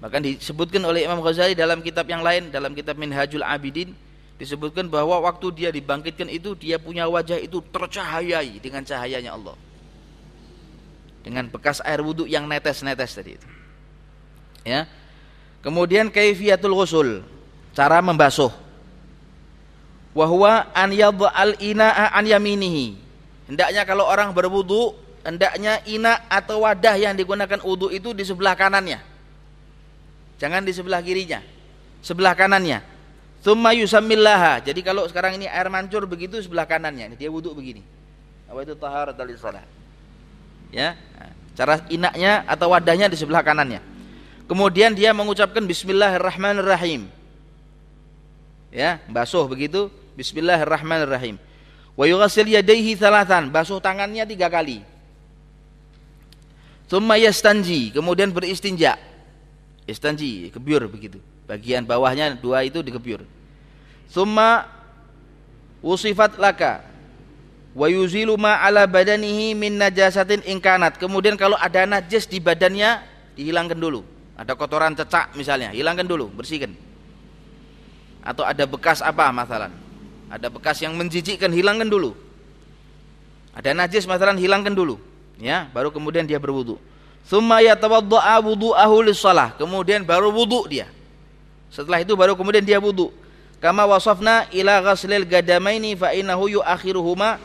Bahkan disebutkan oleh Imam Ghazali dalam kitab yang lain, dalam kitab Minhajul Abidin, disebutkan bahwa waktu dia dibangkitkan itu, dia punya wajah itu tercahayai dengan cahayanya Allah dengan bekas air wudhu yang netes-netes tadi itu. Ya. Kemudian kaifiyatul ghusl, cara membasuh. Wahwa an yadhal ina'a an yaminihi. Hendaknya kalau orang berwudu, hendaknya ina atau wadah yang digunakan wudu itu di sebelah kanannya. Jangan di sebelah kirinya. Sebelah kanannya. Tsumma yusammillaha. Jadi kalau sekarang ini air mancur begitu sebelah kanannya, dia wudu begini. Apa itu taharatul salat ya cara inaknya atau wadahnya di sebelah kanannya kemudian dia mengucapkan bismillahirrahmanirrahim ya basuh begitu bismillahirrahmanirrahim wa yughassil yadayhi thalathan. Basuh tangannya tiga kali. Thumma yastanji. Kemudian beristinja. Istanji kebyur begitu. Bagian bawahnya dua itu dikebyur. Thumma usifat laka. Wa yuzilu ala badanihi min najasatin ingkanat kemudian kalau ada najis di badannya dihilangkan dulu. Ada kotoran cecak misalnya, hilangkan dulu, bersihkan. Atau ada bekas apa masalah? Ada bekas yang menjijikkan, hilangkan dulu. Ada najis masalah, hilangkan dulu. Ya, baru kemudian dia berwudu. Tsumma yatawaddaa wudu'ahu lis-shalah. Kemudian baru wudu dia. Setelah itu baru kemudian dia wudu. Kama wasafna ila ghaslil gadamaini fa innahu yuakhiruhuma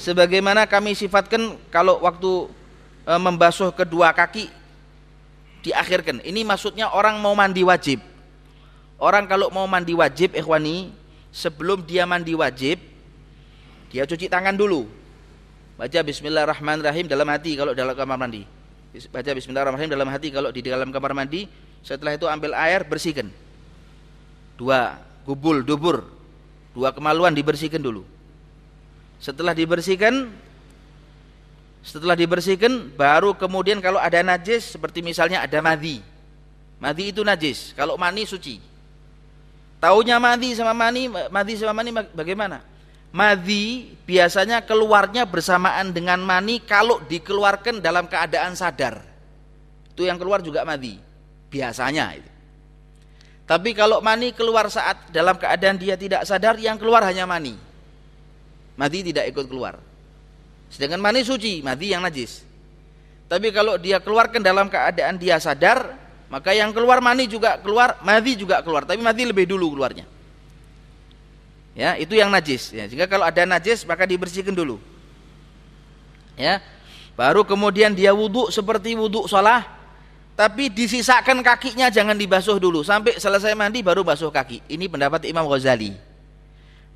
sebagaimana kami sifatkan kalau waktu e, membasuh kedua kaki diakhirkan. Ini maksudnya orang mau mandi wajib. Orang kalau mau mandi wajib, ikhwani, sebelum dia mandi wajib, dia cuci tangan dulu. Baca bismillahirrahmanirrahim dalam hati kalau dalam kamar mandi. Baca bismillahirrahmanirrahim dalam hati kalau di dalam kamar mandi. Setelah itu ambil air, bersihkan. Dua gubul, dubur. Dua kemaluan dibersihkan dulu. Setelah dibersihkan, setelah dibersihkan, baru kemudian kalau ada najis, seperti misalnya ada madhi. Madhi itu najis, kalau mani suci. Taunya madhi sama mani, madhi sama mani bagaimana? Madhi biasanya keluarnya bersamaan dengan mani kalau dikeluarkan dalam keadaan sadar. Itu yang keluar juga madhi, biasanya. Tapi kalau mani keluar saat dalam keadaan dia tidak sadar, yang keluar hanya mani. Madhi tidak ikut keluar. Sedangkan mani suci, mati yang najis. Tapi kalau dia keluarkan dalam keadaan dia sadar, maka yang keluar mani juga keluar, mati juga keluar. Tapi mati lebih dulu keluarnya. Ya, itu yang najis. Ya, jika kalau ada najis maka dibersihkan dulu. Ya, baru kemudian dia wudhu seperti wudhu sholah, tapi disisakan kakinya jangan dibasuh dulu sampai selesai mandi baru basuh kaki. Ini pendapat Imam Ghazali.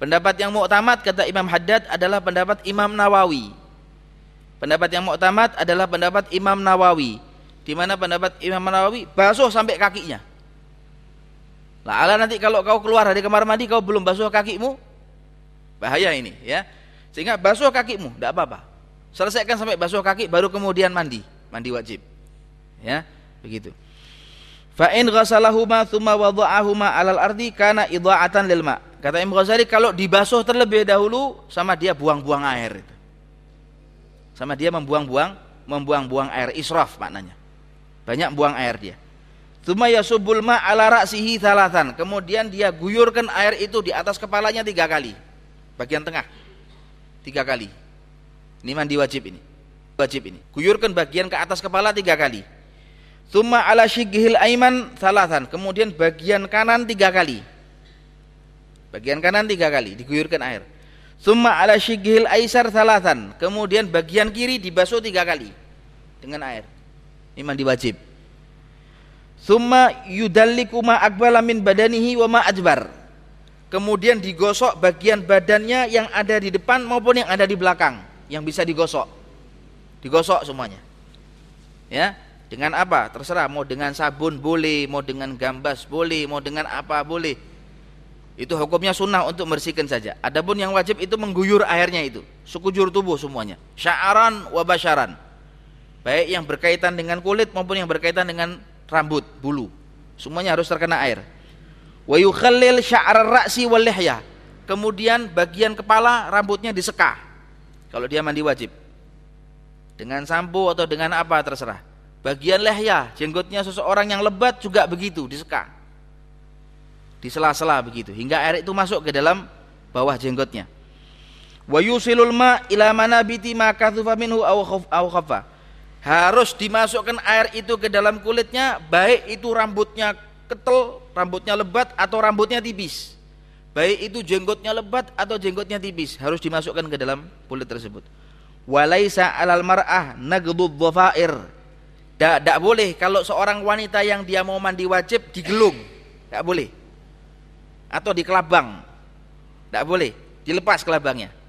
Pendapat yang muktamad kata Imam Haddad adalah pendapat Imam Nawawi. Pendapat yang muktamad adalah pendapat Imam Nawawi. Di mana pendapat Imam Nawawi basuh sampai kakinya. Lah ala nanti kalau kau keluar dari kamar mandi kau belum basuh kakimu, bahaya ini ya. Sehingga basuh kakimu, tidak apa-apa. Selesaikan sampai basuh kaki baru kemudian mandi, mandi wajib. Ya, begitu. Fa in ghasalahuma thumma wada'ahuma 'alal ardi kana idha'atan lil ma'. Kata Imam Ghazali kalau dibasuh terlebih dahulu sama dia buang-buang air itu sama dia membuang-buang membuang-buang air israf maknanya banyak buang air dia Tuma yasubul ma ala ra'sihi. Kemudian dia guyurkan air itu di atas kepalanya tiga kali. Bagian tengah. Tiga kali. Ini mandi wajib ini. Wajib ini. Guyurkan bagian ke atas kepala tiga kali. Tuma ala syighil aiman thalathan. Kemudian bagian kanan tiga kali. Bagian kanan tiga kali. Diguyurkan air. Summa ala syighil aisar salatan. Kemudian bagian kiri dibasuh tiga kali dengan air. Ini mandi wajib. Summa yudalliku ma akbala min badanihi wa ma ajbar. Kemudian digosok bagian badannya yang ada di depan maupun yang ada di belakang yang bisa digosok. Digosok semuanya. Ya, dengan apa? Terserah mau dengan sabun boleh, mau dengan gambas boleh, mau dengan apa boleh itu hukumnya sunnah untuk membersihkan saja. Adapun yang wajib itu mengguyur airnya itu, sekujur tubuh semuanya. Sya'aran wa basyaran. Baik yang berkaitan dengan kulit maupun yang berkaitan dengan rambut, bulu. Semuanya harus terkena air. Wa yukhallil sya'ar ra'si wal lihya. Kemudian bagian kepala rambutnya diseka. Kalau dia mandi wajib. Dengan sampo atau dengan apa terserah. Bagian lehya, jenggotnya seseorang yang lebat juga begitu, diseka di sela-sela begitu hingga air itu masuk ke dalam bawah jenggotnya wa yusilul ma ila manabiti ma kathufa minhu aw khafa harus dimasukkan air itu ke dalam kulitnya baik itu rambutnya ketel rambutnya lebat atau rambutnya tipis. Baik itu jenggotnya lebat atau jenggotnya tipis harus dimasukkan ke dalam kulit tersebut. Walaisa alal mar'ah nagdud dhafair. Tidak boleh kalau seorang wanita yang dia mau mandi wajib digelung. Tidak boleh. Atau di kelabang. Tidak boleh, dilepas kelabangnya.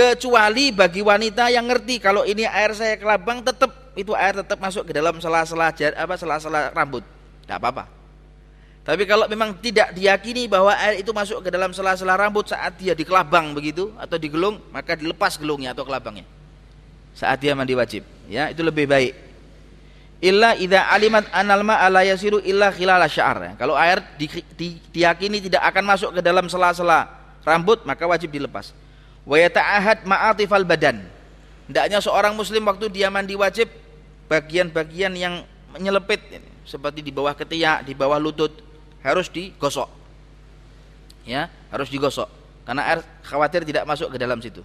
Kecuali bagi wanita yang ngerti kalau ini air saya kelabang tetap itu air tetap masuk ke dalam sela-sela apa sela-sela rambut. Tidak apa-apa. Tapi kalau memang tidak diyakini bahwa air itu masuk ke dalam sela-sela rambut saat dia dikelabang begitu atau digelung, maka dilepas gelungnya atau kelabangnya. Saat dia mandi wajib, ya itu lebih baik. Illa idza alimat anal ma ala yasiru illa khilala. Kalau air di, di, diyakini tidak akan masuk ke dalam sela-sela rambut, maka wajib dilepas. Wa ma'atifal badan. Hendaknya seorang muslim waktu dia mandi wajib bagian-bagian yang menyelepit seperti di bawah ketiak, di bawah lutut, harus digosok. Ya, harus digosok karena air khawatir tidak masuk ke dalam situ.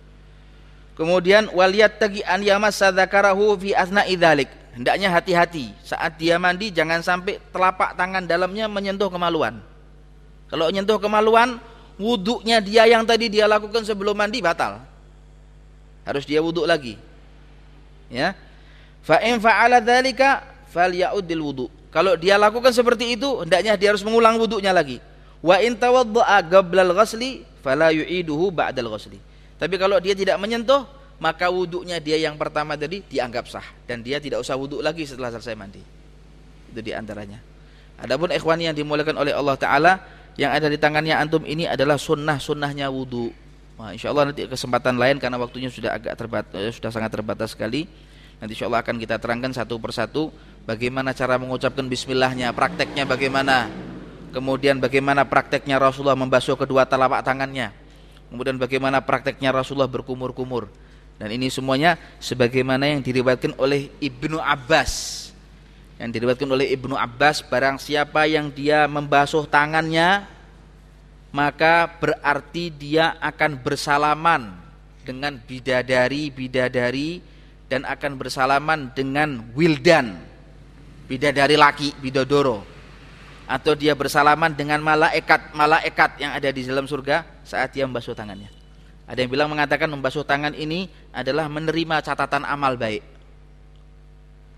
Kemudian waliyat tagi an yamassa dzakarahu fi asna idzalik. Hendaknya hati-hati saat dia mandi jangan sampai telapak tangan dalamnya menyentuh kemaluan. Kalau menyentuh kemaluan, wuduknya dia yang tadi dia lakukan sebelum mandi batal. Harus dia wuduk lagi. Ya. Fa in fa'ala dzalika falyaudil wudu. Kalau dia lakukan seperti itu, hendaknya dia harus mengulang wuduknya lagi. Wa in tawaddaa qablal ghasli fala yu'iduhu ba'dal ghasli. Tapi kalau dia tidak menyentuh, maka wuduknya dia yang pertama tadi dianggap sah dan dia tidak usah wuduk lagi setelah selesai mandi. Itu di antaranya. Adapun ikhwan yang dimuliakan oleh Allah taala, yang ada di tangannya antum ini adalah sunnah-sunnahnya wudhu. Nah, insya Allah nanti kesempatan lain karena waktunya sudah agak terbatas, eh, sudah sangat terbatas sekali. Nanti insya Allah akan kita terangkan satu persatu bagaimana cara mengucapkan bismillahnya, prakteknya bagaimana, kemudian bagaimana prakteknya Rasulullah membasuh kedua telapak tangannya, kemudian bagaimana prakteknya Rasulullah berkumur-kumur. Dan ini semuanya sebagaimana yang diriwayatkan oleh Ibnu Abbas. Yang diriwayatkan oleh Ibnu Abbas, barang siapa yang dia membasuh tangannya, maka berarti dia akan bersalaman dengan bidadari-bidadari dan akan bersalaman dengan wildan bidadari laki bidodoro atau dia bersalaman dengan malaikat malaikat yang ada di dalam surga saat dia membasuh tangannya. Ada yang bilang mengatakan membasuh tangan ini adalah menerima catatan amal baik.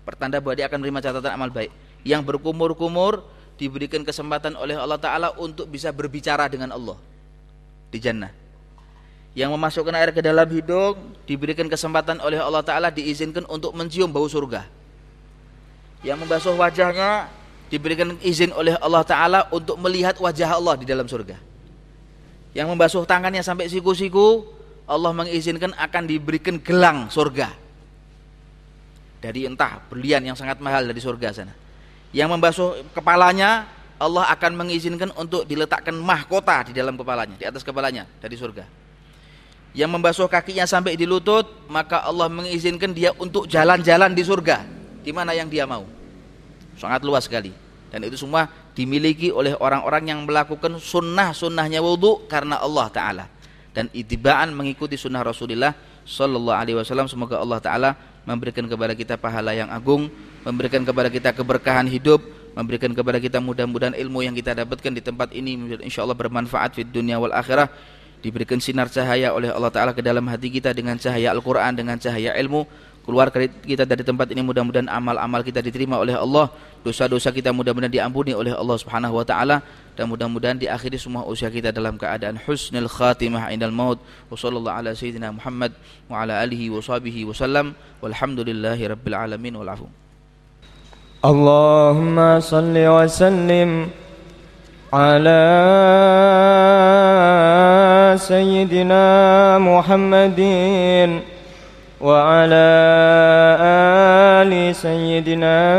Pertanda bahwa dia akan menerima catatan amal baik. Yang berkumur-kumur diberikan kesempatan oleh Allah Ta'ala untuk bisa berbicara dengan Allah di jannah. Yang memasukkan air ke dalam hidung diberikan kesempatan oleh Allah Ta'ala diizinkan untuk mencium bau surga yang membasuh wajahnya diberikan izin oleh Allah Ta'ala untuk melihat wajah Allah di dalam surga yang membasuh tangannya sampai siku-siku Allah mengizinkan akan diberikan gelang surga dari entah berlian yang sangat mahal dari surga sana yang membasuh kepalanya Allah akan mengizinkan untuk diletakkan mahkota di dalam kepalanya di atas kepalanya dari surga yang membasuh kakinya sampai di lutut maka Allah mengizinkan dia untuk jalan-jalan di surga di mana yang dia mau. Sangat luas sekali. Dan itu semua dimiliki oleh orang-orang yang melakukan sunnah-sunnahnya wudhu karena Allah Ta'ala. Dan itibaan mengikuti sunnah Rasulullah Sallallahu Alaihi Wasallam. Semoga Allah Ta'ala memberikan kepada kita pahala yang agung, memberikan kepada kita keberkahan hidup, memberikan kepada kita mudah-mudahan ilmu yang kita dapatkan di tempat ini insya Allah bermanfaat di dunia wal akhirah. Diberikan sinar cahaya oleh Allah Ta'ala ke dalam hati kita dengan cahaya Al-Quran, dengan cahaya ilmu keluar kita dari tempat ini mudah-mudahan amal-amal kita diterima oleh Allah dosa-dosa kita mudah-mudahan diampuni oleh Allah Subhanahu wa taala dan mudah-mudahan diakhiri semua usia kita dalam keadaan husnul khatimah indal maut wa sallallahu ala sayyidina Muhammad wa ala alihi wa sahbihi wa sallam walhamdulillahi rabbil alamin wal afu Allahumma salli wa sallim على سيدنا محمد وعلى آل سيدنا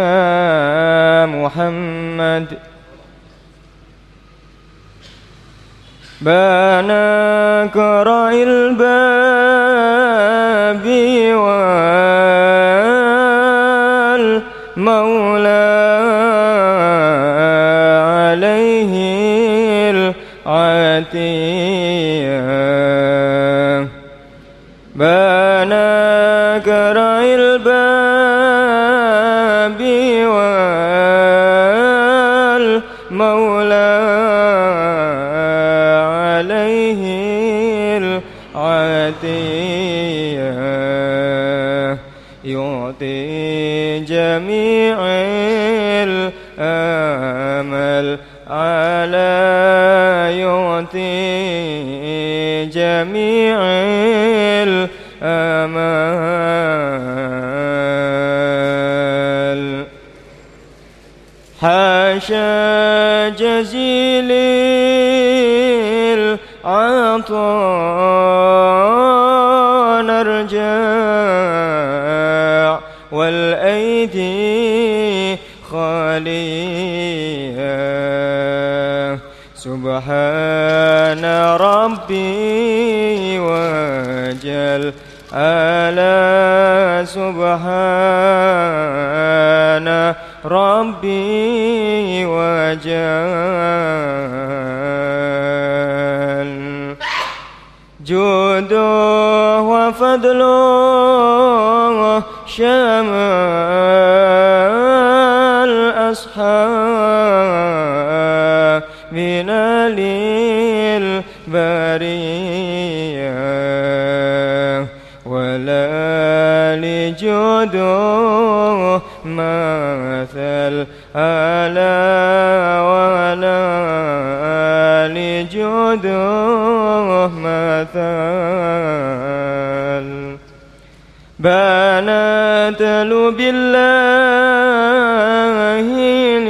جوده وفضله شمال أصحاب بنا للبرية ولا لجوده مثل ألا مثال بانا تلو بالله من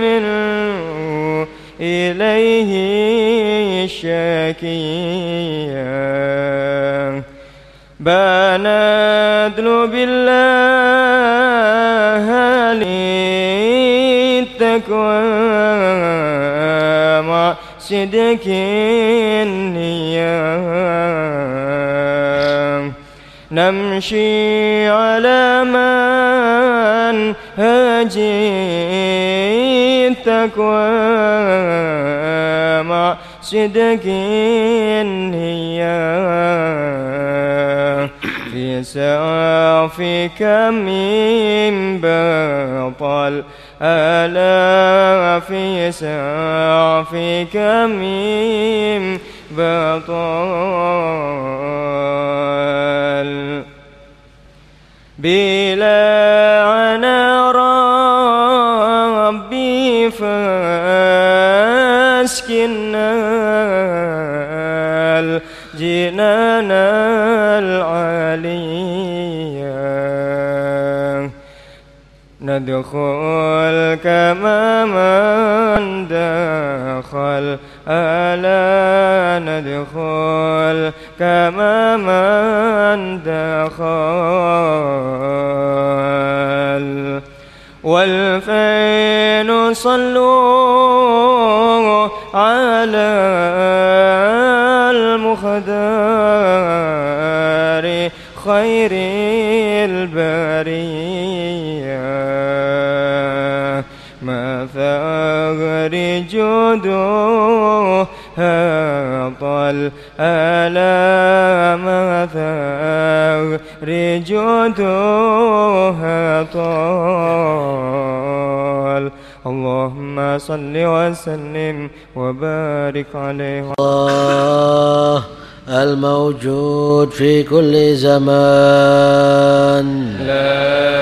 منه إليه الشكية بناتل بالله لي تكون صدق النية نمشي على من هاجي التقوى مع صدق النية في كم من بطل ألا في سعفك من بطال. بلا عنا ربي فاسكنا الجنان العليا ندخل كما من دخل. ألا ندخل كما من دخل. والفين صلوا على المختار خير البرية. ثغر جوده هطل ألا ما ثغر جوده هطل اللهم صل وسلم وبارك عليه. الله الموجود في كل زمان. لا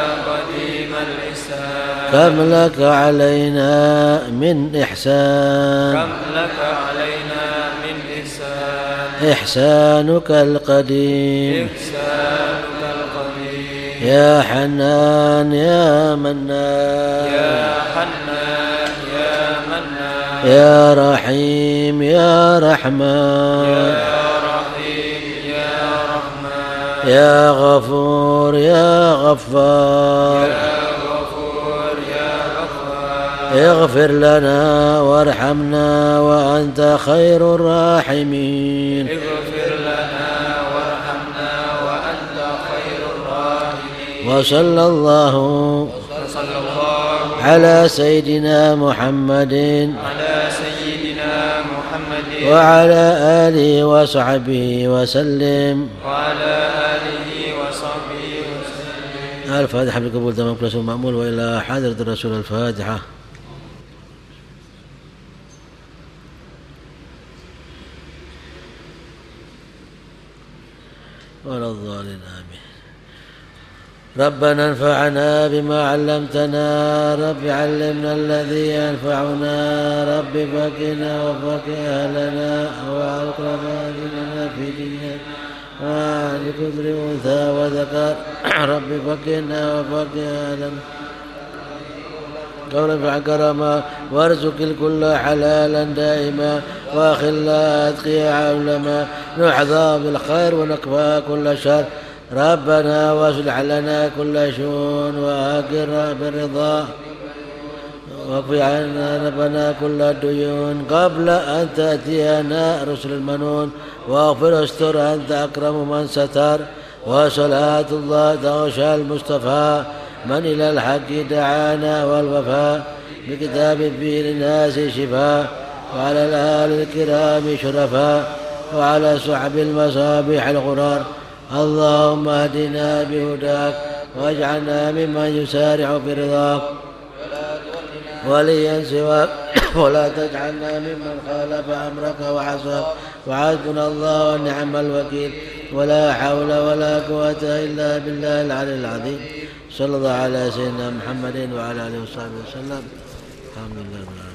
كم لك علينا من إحسان؟ كم لك علينا من إحسان؟ إحسانك القديم. إحسانك القديم. يا حنان يا منان. يا حنان يا منان. يا رحيم يا رحمن. يا رحيم يا غفور يا غفار يا غفور يا غفار اغفر لنا وارحمنا وأنت خير الراحمين. اغفر لنا وارحمنا وأنت خير الراحمين. وصلى الله وصلى الله على سيدنا محمد. على سيدنا محمد. وعلى آله وصحبه وسلم. وعلى آله وصحبه وسلم. الفاتحة بقبول تمام كل المأمول وإلى حضرة الرسول الفاتحة. ولا الضالين آمين. ربنا انفعنا بما علمتنا رب علمنا الذي ينفعنا رب فقنا وفق أهلنا وأقربنا في ديننا وعن كثر أنثى وذكر. رب فقنا وفق أهلنا. قولا فعكرما وارزق الكل حلالا دائما واخلا اتقيا علما نحظى بالخير ونكفى كل شر. ربنا واصلح لنا كل شؤون واقر بالرضا. واقض عنا ربنا كل الديون قبل أن تأتينا رسل المنون. واغفر استر أنت أكرم من ستر. وصلاة الله تغشى المصطفى. من إلى الحق دعانا والوفاء بكتاب فيه للناس شفاء وعلى الآل الكرام شرفاء وعلى صحب المصابيح الغرار. اللهم اهدنا بهداك واجعلنا ممن يسارع برضاك وليا سواك ولا تجعلنا ممن خالف أمرك وعصاك. وحسبنا الله ونعم الوكيل. ولا حول ولا قوة إلا بالله العلي العظيم. صلى الله على سيدنا محمد وعلى آله وصحبه وسلم. الحمد لله